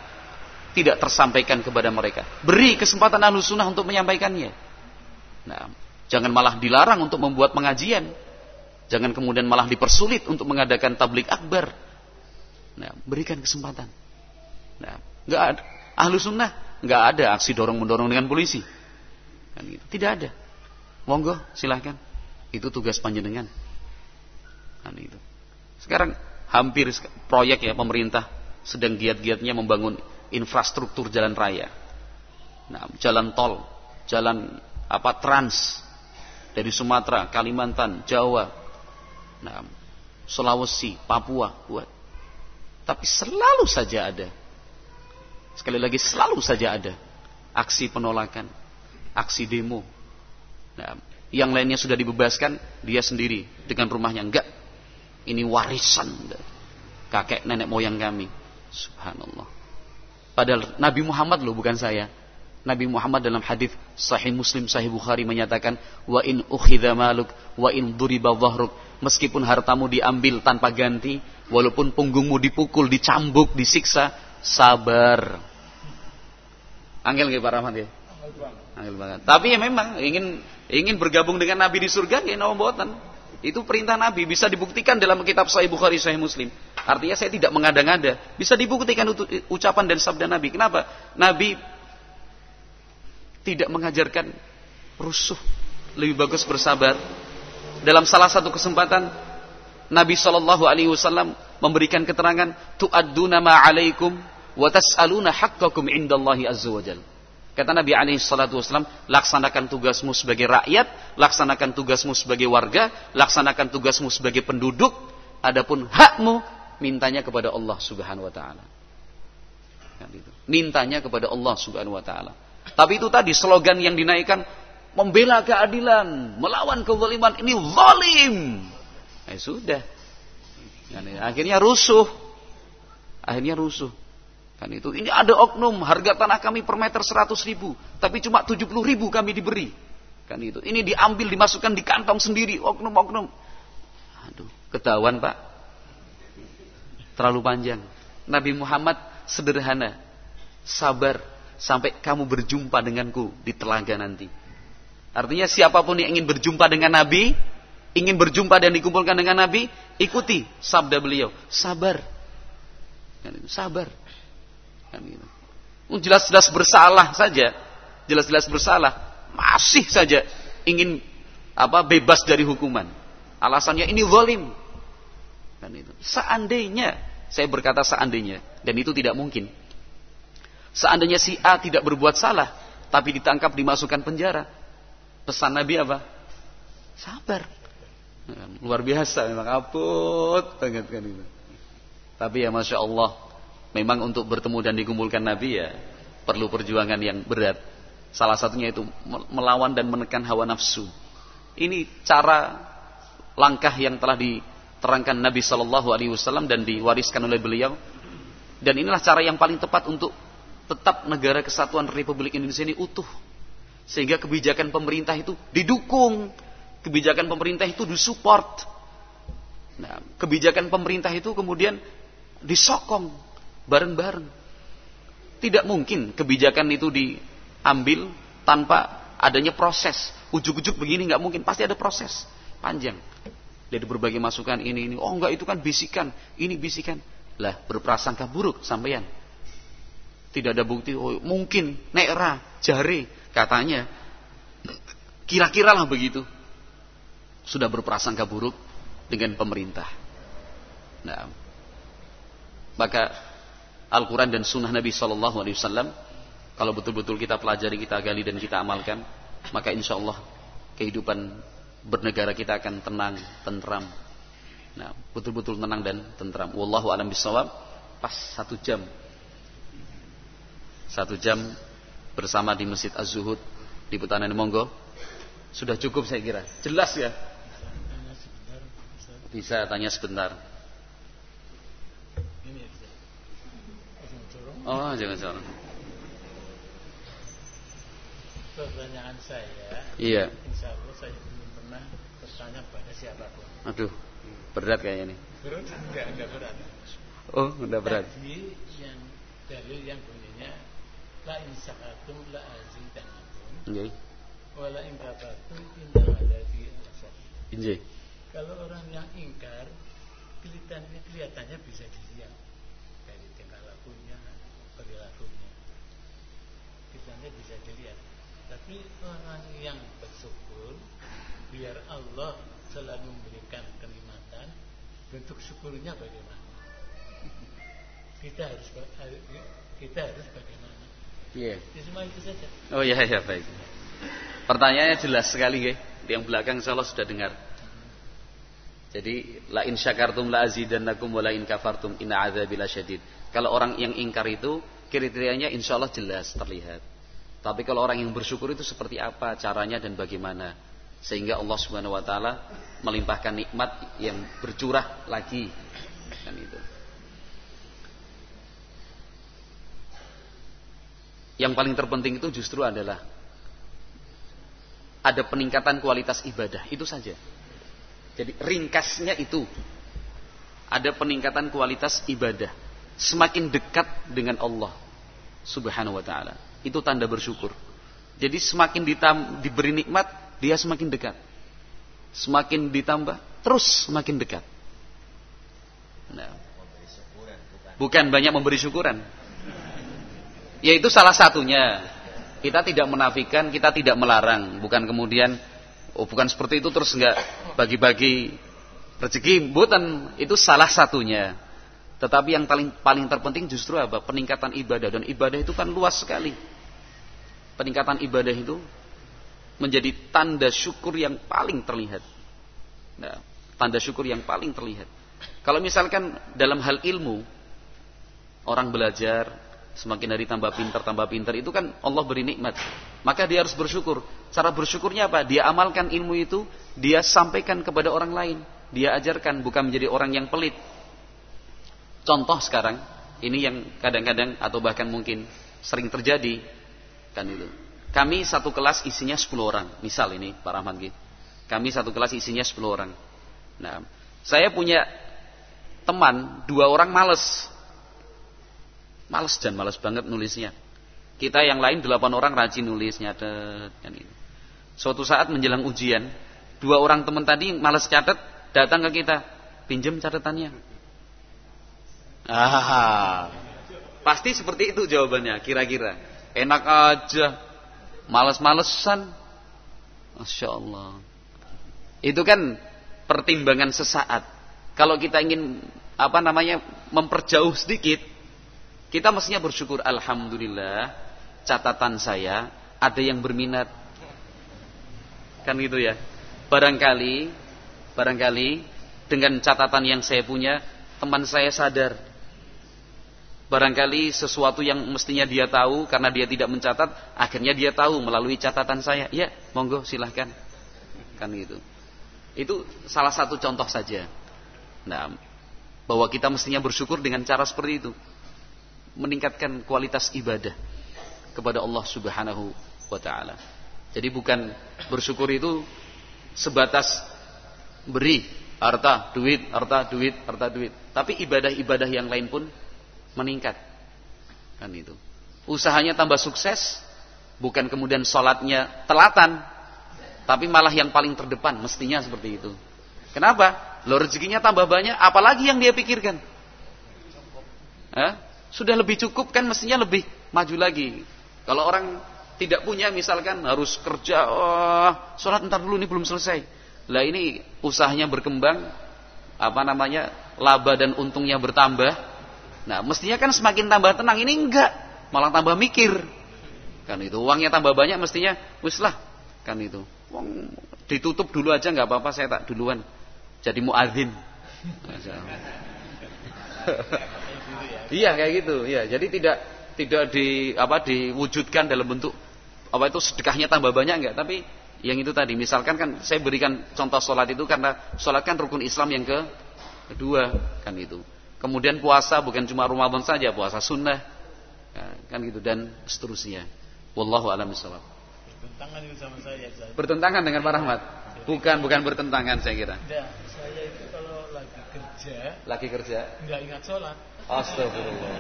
tidak tersampaikan kepada mereka. Beri kesempatan ahlu sunnah untuk menyampaikannya. Nah, jangan malah dilarang untuk membuat pengajian. Jangan kemudian malah dipersulit untuk mengadakan tablik akbar. Nah, berikan kesempatan. Nah, nggak ada ahlu sunnah, nggak ada aksi dorong mendorong dengan polisi. Kan gitu. Tidak ada. Monggo, silahkan. Itu tugas panjenengan. Kan itu. Sekarang hampir proyek ya pemerintah sedang giat-giatnya membangun infrastruktur jalan raya. Nah, jalan tol, jalan apa trans dari Sumatera, Kalimantan, Jawa, nah, Sulawesi, Papua buat. Tapi selalu saja ada. Sekali lagi selalu saja ada aksi penolakan, aksi demo. Nah, yang lainnya sudah dibebaskan, dia sendiri dengan rumahnya enggak ini warisan kakek nenek moyang kami. Subhanallah. Padahal Nabi Muhammad loh bukan saya. Nabi Muhammad dalam hadis Sahih Muslim Sahih Bukhari menyatakan wa in ukhidha maluk wa in duriba dhahruk meskipun hartamu diambil tanpa ganti walaupun punggungmu dipukul dicambuk disiksa sabar Angel nggih Pak Rahmat ya Angel banget tapi ya memang ingin ingin bergabung dengan Nabi di surga ya nombotan itu perintah Nabi bisa dibuktikan dalam kitab Sahih Bukhari Sahih Muslim. Artinya saya tidak mengada-ngada, bisa dibuktikan ucapan dan sabda Nabi. Kenapa? Nabi tidak mengajarkan rusuh, lebih bagus bersabar. Dalam salah satu kesempatan Nabi Shallallahu Alaihi Wasallam memberikan keterangan tu'adduna ma'alaikum wa tas'aluna haqqakum indallahi azza wajalla. Kata Nabi alaihi wasallam, laksanakan tugasmu sebagai rakyat, laksanakan tugasmu sebagai warga, laksanakan tugasmu sebagai penduduk, adapun hakmu mintanya kepada Allah Subhanahu wa taala. Kan mintanya kepada Allah Subhanahu wa taala. Tapi itu tadi slogan yang dinaikkan membela keadilan, melawan kezaliman ini zalim. Eh sudah. Akhirnya rusuh. Akhirnya rusuh. Kan itu. Ini ada oknum harga tanah kami per meter 100 ribu. Tapi cuma 70 ribu kami diberi. Kan itu. Ini diambil dimasukkan di kantong sendiri. Oknum-oknum. Aduh. Ketahuan pak. Terlalu panjang. Nabi Muhammad sederhana. Sabar. Sampai kamu berjumpa denganku di telaga nanti. Artinya siapa pun yang ingin berjumpa dengan Nabi. Ingin berjumpa dan dikumpulkan dengan Nabi. Ikuti sabda beliau. Sabar. Sabar jelas-jelas bersalah saja, jelas-jelas bersalah, masih saja ingin apa bebas dari hukuman. Alasannya ini zalim. Kan itu. Seandainya, saya berkata seandainya, dan itu tidak mungkin. Seandainya si A tidak berbuat salah, tapi ditangkap dimasukkan penjara. Pesan Nabi apa? Sabar. Luar biasa memang apot banget kan itu. Tapi ya masya Allah memang untuk bertemu dan dikumpulkan Nabi ya perlu perjuangan yang berat. Salah satunya itu melawan dan menekan hawa nafsu. Ini cara langkah yang telah diterangkan Nabi Shallallahu Alaihi Wasallam dan diwariskan oleh beliau. Dan inilah cara yang paling tepat untuk tetap negara kesatuan Republik Indonesia ini utuh. Sehingga kebijakan pemerintah itu didukung, kebijakan pemerintah itu disupport. Nah, kebijakan pemerintah itu kemudian disokong bareng-bareng. Tidak mungkin kebijakan itu diambil tanpa adanya proses. Ujuk-ujuk begini nggak mungkin, pasti ada proses panjang. Dari berbagai masukan ini ini, oh enggak itu kan bisikan, ini bisikan. Lah berprasangka buruk sampeyan. Tidak ada bukti, oh mungkin nekra, jari katanya. Kira-kira lah begitu. Sudah berprasangka buruk dengan pemerintah. Nah, maka Al-Quran dan Sunnah Nabi Sallallahu Alaihi Wasallam kalau betul-betul kita pelajari, kita gali dan kita amalkan, maka insya Allah kehidupan bernegara kita akan tenang, tentram. Nah, betul-betul tenang dan tentram. Wallahu alam bisawab. Pas satu jam, satu jam bersama di Masjid Az-Zuhud di Putanan Monggo. Sudah cukup saya kira. Jelas ya. Bisa tanya sebentar. Oh, jangan salah. Pertanyaan saya. Iya. Insya Allah saya belum pernah bertanya pada siapa pun. Aduh, berat kayaknya ini. Berat? Enggak, enggak berat. Oh, udah berat. Tadi yang dalil yang bunyinya la in la azidanakum. Nggih. Wala in kafartum inna adabi. Nggih. Kalau orang yang ingkar kelihatannya kelihatannya bisa dilihat dari tingkah lakunya, perilakunya. Kelihatannya bisa dilihat. Tapi orang yang bersyukur biar Allah selalu memberikan kenikmatan, bentuk syukurnya bagaimana? (laughs) Kita harus kita harus bagaimana? Iya. Ya. Oh iya iya baik. Pertanyaannya jelas sekali nggih. Yang belakang insyaallah sudah dengar. Jadi la in syakartum la azidannakum wa la in kafartum inna adzabi lasyadid. Kalau orang yang ingkar itu kriterianya insyaallah jelas terlihat. Tapi kalau orang yang bersyukur itu seperti apa caranya dan bagaimana? Sehingga Allah Subhanahu wa taala melimpahkan nikmat yang bercurah lagi. Kan itu. Yang paling terpenting itu justru adalah ada peningkatan kualitas ibadah, itu saja. Jadi ringkasnya itu ada peningkatan kualitas ibadah, semakin dekat dengan Allah Subhanahu wa taala. Itu tanda bersyukur. Jadi semakin ditam, diberi nikmat, dia semakin dekat. Semakin ditambah, terus semakin dekat. Nah, bukan banyak memberi syukuran. Yaitu salah satunya. Kita tidak menafikan, kita tidak melarang. Bukan kemudian, oh bukan seperti itu terus enggak bagi-bagi rezeki. Bukan, itu salah satunya. Tetapi yang paling paling terpenting justru apa? Peningkatan ibadah. Dan ibadah itu kan luas sekali. Peningkatan ibadah itu menjadi tanda syukur yang paling terlihat. Nah, tanda syukur yang paling terlihat. Kalau misalkan dalam hal ilmu, orang belajar, semakin hari tambah pintar, tambah pintar, itu kan Allah beri nikmat. Maka dia harus bersyukur. Cara bersyukurnya apa? Dia amalkan ilmu itu, dia sampaikan kepada orang lain. Dia ajarkan, bukan menjadi orang yang pelit. Contoh sekarang, ini yang kadang-kadang atau bahkan mungkin sering terjadi, kan itu kami satu kelas isinya 10 orang. Misal ini Pak Rahman gitu. Kami satu kelas isinya 10 orang. Nah, saya punya teman dua orang males. Males dan males banget nulisnya. Kita yang lain delapan orang rajin nulisnya. Dan ini. Suatu saat menjelang ujian, dua orang teman tadi males catat, datang ke kita, pinjam catatannya. Ah, pasti seperti itu jawabannya, kira-kira. Enak aja, Males-malesan. Masya Allah. Itu kan pertimbangan sesaat. Kalau kita ingin apa namanya memperjauh sedikit, kita mestinya bersyukur. Alhamdulillah, catatan saya ada yang berminat. Kan gitu ya. Barangkali, barangkali dengan catatan yang saya punya, teman saya sadar. Barangkali sesuatu yang mestinya dia tahu karena dia tidak mencatat, akhirnya dia tahu melalui catatan saya. Ya, monggo silahkan. Kan gitu. Itu salah satu contoh saja. Nah, bahwa kita mestinya bersyukur dengan cara seperti itu. Meningkatkan kualitas ibadah kepada Allah Subhanahu wa taala. Jadi bukan bersyukur itu sebatas beri harta, duit, harta, duit, harta, duit. Tapi ibadah-ibadah yang lain pun meningkat. Kan itu. Usahanya tambah sukses, bukan kemudian sholatnya telatan, tapi malah yang paling terdepan, mestinya seperti itu. Kenapa? Lo rezekinya tambah banyak, apalagi yang dia pikirkan? Eh? Sudah lebih cukup kan mestinya lebih maju lagi. Kalau orang tidak punya misalkan harus kerja, oh, sholat ntar dulu ini belum selesai. Lah ini usahanya berkembang, apa namanya, laba dan untungnya bertambah, Nah, mestinya kan semakin tambah tenang ini enggak, malah tambah mikir. Kan itu uangnya tambah banyak mestinya wis lah. Kan itu. Uang ditutup dulu aja nggak apa-apa saya tak duluan. Jadi muadzin. (laughs) iya kayak gitu, iya. Jadi tidak tidak di apa diwujudkan dalam bentuk apa itu sedekahnya tambah banyak enggak, tapi yang itu tadi misalkan kan saya berikan contoh sholat itu karena sholat kan rukun Islam yang ke kedua kan itu Kemudian puasa bukan cuma Ramadan saja, puasa sunnah. Ya, kan gitu dan seterusnya. Wallahu a'lam bishawab. Bertentangan itu sama saya, saya. Bertentangan dengan Pak Rahmat. Bukan, bukan bertentangan saya kira. Tidak, saya itu kalau lagi kerja, lagi kerja, enggak ingat sholat. Astagfirullah.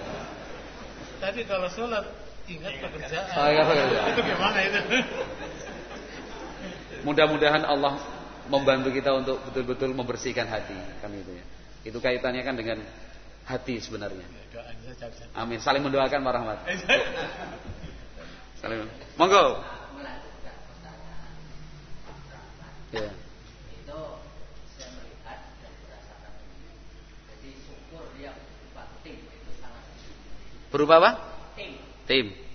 Tapi kalau sholat ingat pekerjaan. Iya, iya. (laughs) Itu gimana itu? Mudah-mudahan Allah membantu kita untuk betul-betul membersihkan hati, kan itu ya. Itu kaitannya kan dengan hati sebenarnya. Amin. Saling mendoakan Pak Rahmat. (laughs) Saling. Monggo. Ya. Berupa apa? Tim. Tim.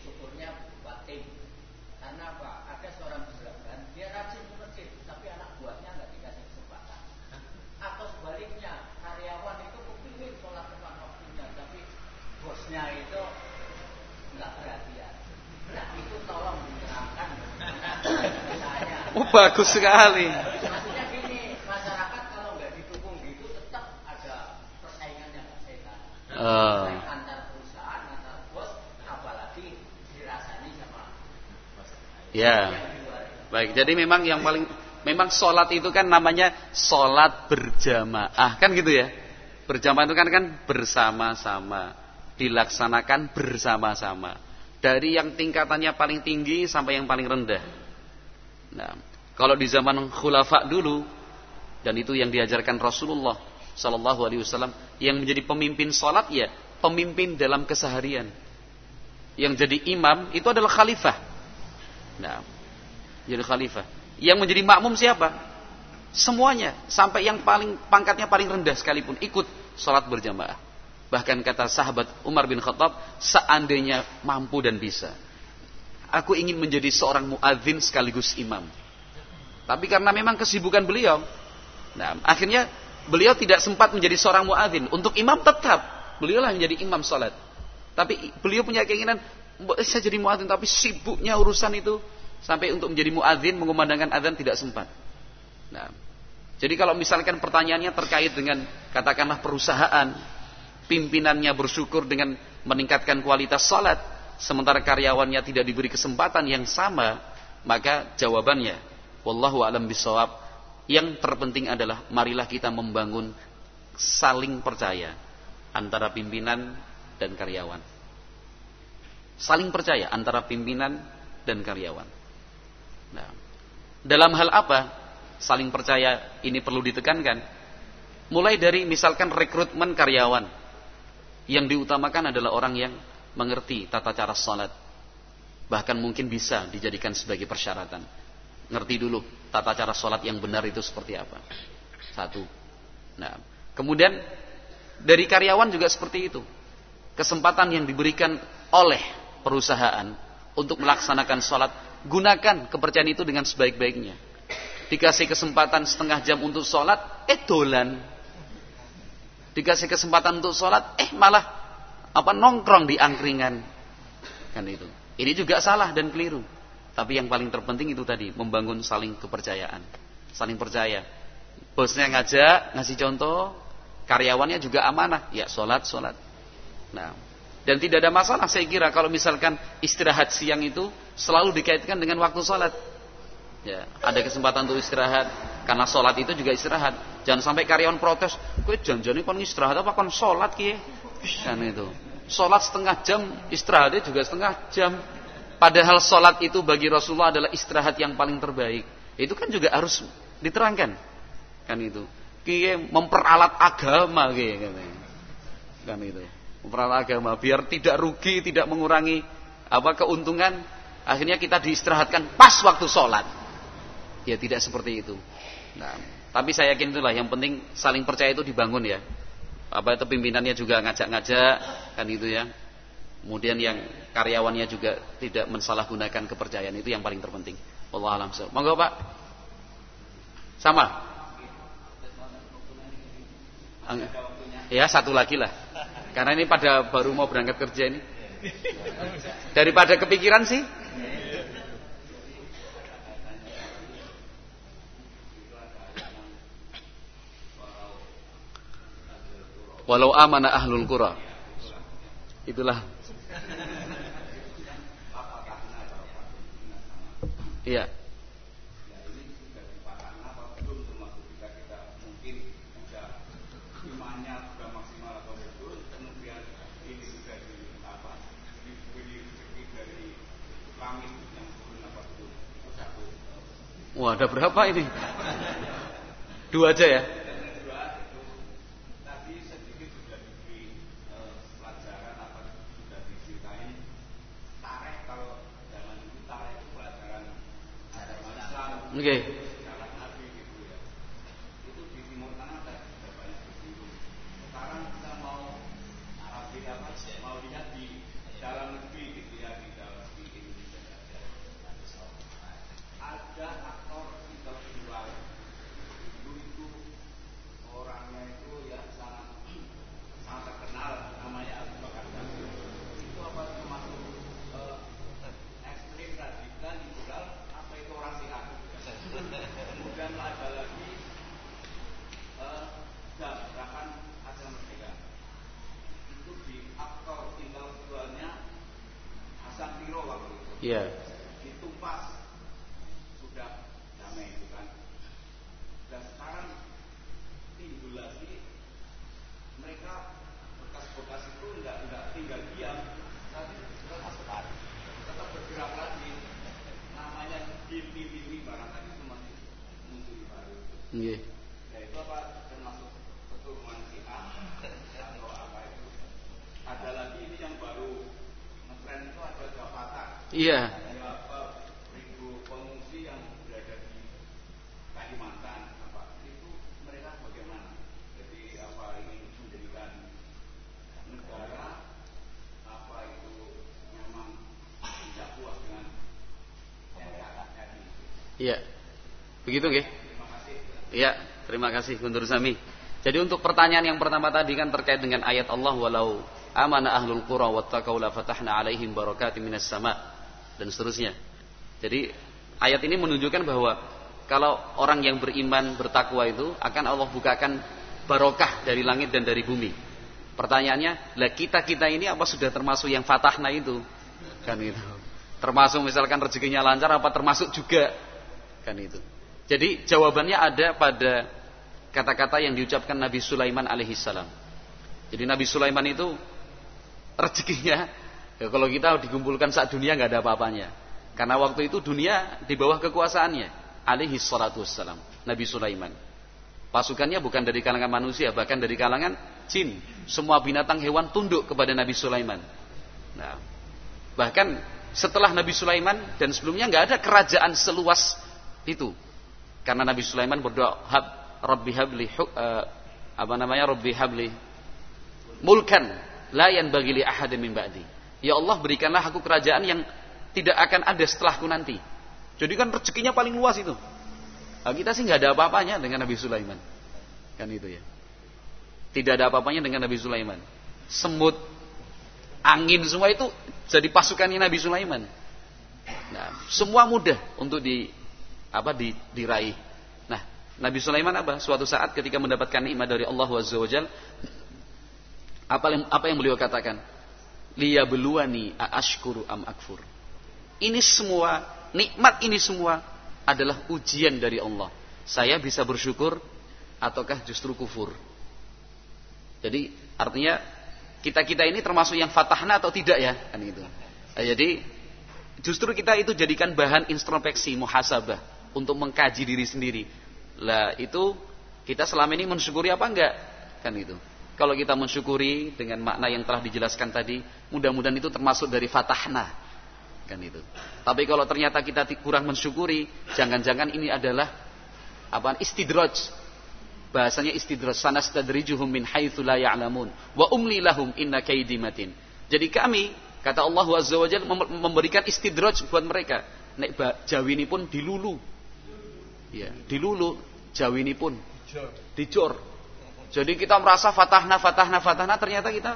Oh bagus sekali. (laughs) Maksudnya gini, masyarakat kalau nggak didukung gitu tetap ada persaingan yang sehat. Uh. Antar perusahaan, antar bos, apalagi dirasani sama. Ya. Baik, jadi memang yang paling memang sholat itu kan namanya sholat berjamaah kan gitu ya. Berjamaah itu kan kan bersama-sama, dilaksanakan bersama-sama. Dari yang tingkatannya paling tinggi sampai yang paling rendah. Nah, kalau di zaman khulafa dulu dan itu yang diajarkan Rasulullah Sallallahu Alaihi Wasallam yang menjadi pemimpin salat ya pemimpin dalam keseharian. Yang jadi imam itu adalah khalifah. Nah, jadi khalifah. Yang menjadi makmum siapa? Semuanya sampai yang paling pangkatnya paling rendah sekalipun ikut salat berjamaah. Bahkan kata sahabat Umar bin Khattab, seandainya mampu dan bisa, aku ingin menjadi seorang muadzin sekaligus imam. Tapi karena memang kesibukan beliau, nah akhirnya beliau tidak sempat menjadi seorang muadzin. Untuk imam tetap beliau lah menjadi imam salat. Tapi beliau punya keinginan saya jadi muadzin tapi sibuknya urusan itu sampai untuk menjadi muadzin mengumandangkan azan tidak sempat. Nah, jadi kalau misalkan pertanyaannya terkait dengan katakanlah perusahaan, pimpinannya bersyukur dengan meningkatkan kualitas salat, sementara karyawannya tidak diberi kesempatan yang sama, maka jawabannya wallahu alam bisawab yang terpenting adalah marilah kita membangun saling percaya antara pimpinan dan karyawan. Saling percaya antara pimpinan dan karyawan. Nah, dalam hal apa saling percaya ini perlu ditekankan? Mulai dari misalkan rekrutmen karyawan yang diutamakan adalah orang yang mengerti tata cara salat. Bahkan mungkin bisa dijadikan sebagai persyaratan. Ngerti dulu tata cara salat yang benar itu seperti apa. Satu. Nah, kemudian dari karyawan juga seperti itu. Kesempatan yang diberikan oleh perusahaan untuk melaksanakan sholat, gunakan kepercayaan itu dengan sebaik-baiknya. Dikasih kesempatan setengah jam untuk sholat, eh dolan. Dikasih kesempatan untuk sholat, eh malah apa nongkrong di angkringan. Kan itu. Ini juga salah dan keliru. Tapi yang paling terpenting itu tadi, membangun saling kepercayaan. Saling percaya. Bosnya ngajak, ngasih contoh, karyawannya juga amanah. Ya, sholat, sholat. Nah, dan tidak ada masalah saya kira kalau misalkan istirahat siang itu selalu dikaitkan dengan waktu sholat. Ya, ada kesempatan untuk istirahat karena sholat itu juga istirahat. Jangan sampai karyawan protes, gue janjian kon istirahat apa kon sholat kie? Kan itu. Sholat setengah jam, istirahatnya juga setengah jam. Padahal sholat itu bagi Rasulullah adalah istirahat yang paling terbaik. Itu kan juga harus diterangkan. Kan itu. Kie memperalat agama kie Kan itu. Memperalat agama biar tidak rugi, tidak mengurangi apa keuntungan. Akhirnya kita diistirahatkan pas waktu sholat. Ya tidak seperti itu. Nah, tapi saya yakin itulah yang penting saling percaya itu dibangun ya. Apa itu pimpinannya juga ngajak-ngajak kan itu ya. Kemudian yang karyawannya juga tidak mensalahgunakan kepercayaan itu yang paling terpenting. Allah alam Monggo Pak. Sama. Ya satu lagi lah. Karena ini pada baru mau berangkat kerja ini. Daripada kepikiran sih, walau amana ahlul qura. Itulah. Iya. Wah, ada berapa ini? Dua aja ya? Oke. Okay. Iya. Itu pas sudah damai itu kan. Dan sekarang timbul lagi mereka bekas-bekas itu enggak enggak tinggal diam, tapi tetap tetap bergerak lagi. Namanya diri-diri barangkali itu masih muncul baru. Iya. Ya itu apa termasuk keturunan si A atau apa itu? Ada lagi ini yang baru ngetren itu ada jabatan. Iya. Ribu pengungsi yang berada di Kalimantan, apa itu mereka bagaimana? Jadi apa ini menjadikan negara apa itu memang tidak puas dengan masyarakatnya ini? Iya. Begitu nggih? Iya, terima kasih Guntur Sami. Jadi untuk pertanyaan yang pertama tadi kan terkait dengan ayat Allah walau amana ahlul qura wattaqau la fatahna alaihim barakatim minas sama dan seterusnya. Jadi ayat ini menunjukkan bahwa kalau orang yang beriman bertakwa itu akan Allah bukakan barokah dari langit dan dari bumi. Pertanyaannya, lah kita kita ini apa sudah termasuk yang fatahna itu? Kan itu. Termasuk misalkan rezekinya lancar apa termasuk juga? Kan itu. Jadi jawabannya ada pada kata-kata yang diucapkan Nabi Sulaiman alaihissalam. Jadi Nabi Sulaiman itu rezekinya Ya, kalau kita dikumpulkan saat dunia nggak ada apa-apanya. Karena waktu itu dunia di bawah kekuasaannya. Alaihi salatu wassalam. Nabi Sulaiman. Pasukannya bukan dari kalangan manusia, bahkan dari kalangan jin. Semua binatang hewan tunduk kepada Nabi Sulaiman. Nah, bahkan setelah Nabi Sulaiman dan sebelumnya nggak ada kerajaan seluas itu. Karena Nabi Sulaiman berdoa, Hab, Rabbi habli, uh, apa namanya, Rabbi habli, mulkan, layan bagi li ahad min ba'di. Ya Allah berikanlah aku kerajaan yang tidak akan ada setelahku nanti. Jadi kan rezekinya paling luas itu. Nah, kita sih nggak ada apa-apanya dengan Nabi Sulaiman. Kan itu ya. Tidak ada apa-apanya dengan Nabi Sulaiman. Semut angin semua itu jadi pasukannya Nabi Sulaiman. Nah, semua mudah untuk di apa di, diraih. Nah, Nabi Sulaiman apa? Suatu saat ketika mendapatkan nikmat dari Allah Azza wa apa yang, apa yang beliau katakan? Liya beluani ashkuru am akfur. Ini semua nikmat ini semua adalah ujian dari Allah. Saya bisa bersyukur ataukah justru kufur? Jadi artinya kita kita ini termasuk yang fatahna atau tidak ya kan itu. Nah, jadi justru kita itu jadikan bahan introspeksi muhasabah untuk mengkaji diri sendiri. Lah itu kita selama ini mensyukuri apa enggak kan itu. Kalau kita mensyukuri dengan makna yang telah dijelaskan tadi, mudah-mudahan itu termasuk dari fatahna kan itu. Tapi kalau ternyata kita kurang mensyukuri, jangan-jangan ini adalah apa istidraj Bahasanya istidraj sanastadrijuhum min haitsu la ya'lamun wa umli lahum inna kaidi matin. Jadi kami kata Allah Azza wa Jalla memberikan istidraj buat mereka. Nek Jawi ini pun dilulu. Ya, dilulu Jawi ini pun dicor. Jadi kita merasa fatahna fatahna fatahna ternyata kita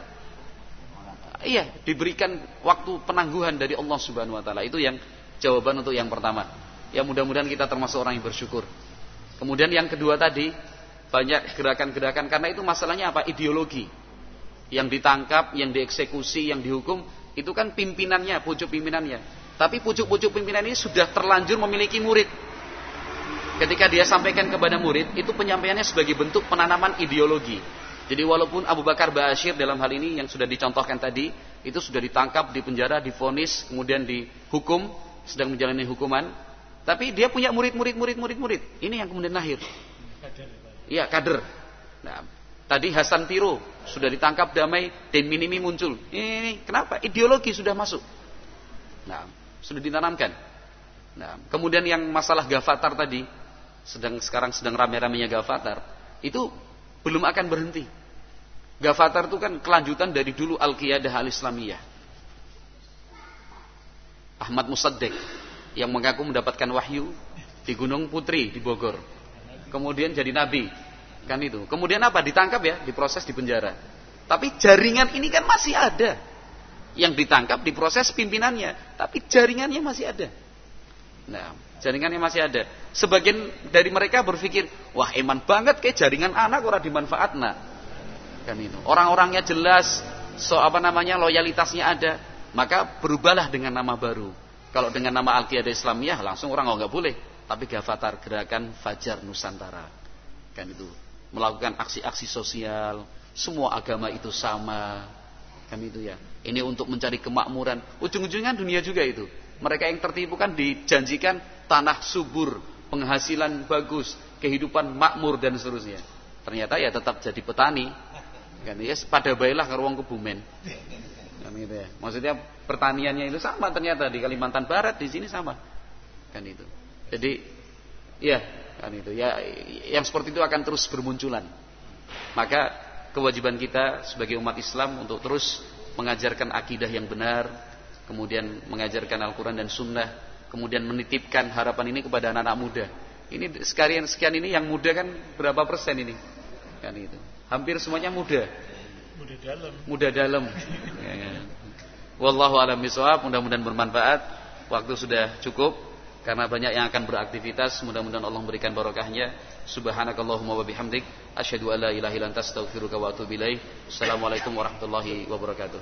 iya diberikan waktu penangguhan dari Allah Subhanahu wa taala. Itu yang jawaban untuk yang pertama. Ya mudah-mudahan kita termasuk orang yang bersyukur. Kemudian yang kedua tadi banyak gerakan-gerakan karena itu masalahnya apa? Ideologi. Yang ditangkap, yang dieksekusi, yang dihukum itu kan pimpinannya, pucuk pimpinannya. Tapi pucuk-pucuk pimpinan ini sudah terlanjur memiliki murid. Ketika dia sampaikan kepada murid, itu penyampaiannya sebagai bentuk penanaman ideologi. Jadi walaupun Abu Bakar Ba'asyir dalam hal ini yang sudah dicontohkan tadi, itu sudah ditangkap, dipenjara, difonis, kemudian dihukum, sedang menjalani hukuman. Tapi dia punya murid-murid, murid-murid, murid. Ini yang kemudian lahir. Iya, kader. Nah, tadi Hasan Tiro sudah ditangkap damai dan minimi muncul. Ini kenapa? Ideologi sudah masuk. Nah, sudah ditanamkan. Nah, kemudian yang masalah Gavatar tadi, sedang sekarang sedang rame-ramenya Gavatar, itu belum akan berhenti. Gavatar itu kan kelanjutan dari dulu Al-Qiyadah Al-Islamiyah. Ahmad Musaddiq yang mengaku mendapatkan wahyu di Gunung Putri di Bogor kemudian jadi nabi. Kan itu. Kemudian apa? Ditangkap ya, diproses di penjara. Tapi jaringan ini kan masih ada. Yang ditangkap diproses pimpinannya, tapi jaringannya masih ada. Nah, jaringannya masih ada. Sebagian dari mereka berpikir, wah eman banget kayak jaringan anak orang dimanfaat nah. Kan itu. Orang-orangnya jelas, so apa namanya loyalitasnya ada, maka berubahlah dengan nama baru. Kalau dengan nama Al-Qiyadah Islamiyah langsung orang oh boleh tapi Gavatar gerakan Fajar Nusantara. Kan itu melakukan aksi-aksi sosial, semua agama itu sama. Kan itu ya. Ini untuk mencari kemakmuran. Ujung-ujungnya dunia juga itu. Mereka yang tertipu kan dijanjikan tanah subur, penghasilan bagus, kehidupan makmur dan seterusnya. Ternyata ya tetap jadi petani. Kan ya pada baiklah ke ruang kebumen. Kan gitu ya. Maksudnya pertaniannya itu sama ternyata di Kalimantan Barat di sini sama. Kan itu. Jadi ya kan itu ya yang seperti itu akan terus bermunculan. Maka kewajiban kita sebagai umat Islam untuk terus mengajarkan akidah yang benar, kemudian mengajarkan Al-Quran dan Sunnah, kemudian menitipkan harapan ini kepada anak-anak muda. Ini sekalian sekian ini yang muda kan berapa persen ini? Kan itu. Hampir semuanya muda. Muda dalam. Muda dalam. ya, ya. Wallahu a'lam bishawab, mudah-mudahan bermanfaat. Waktu sudah cukup karena banyak yang akan beraktivitas mudah-mudahan Allah memberikan barokahnya subhanakallahumma wa bihamdik asyhadu an la ilaha illa anta astaghfiruka wa atubu ilaik assalamualaikum warahmatullahi wabarakatuh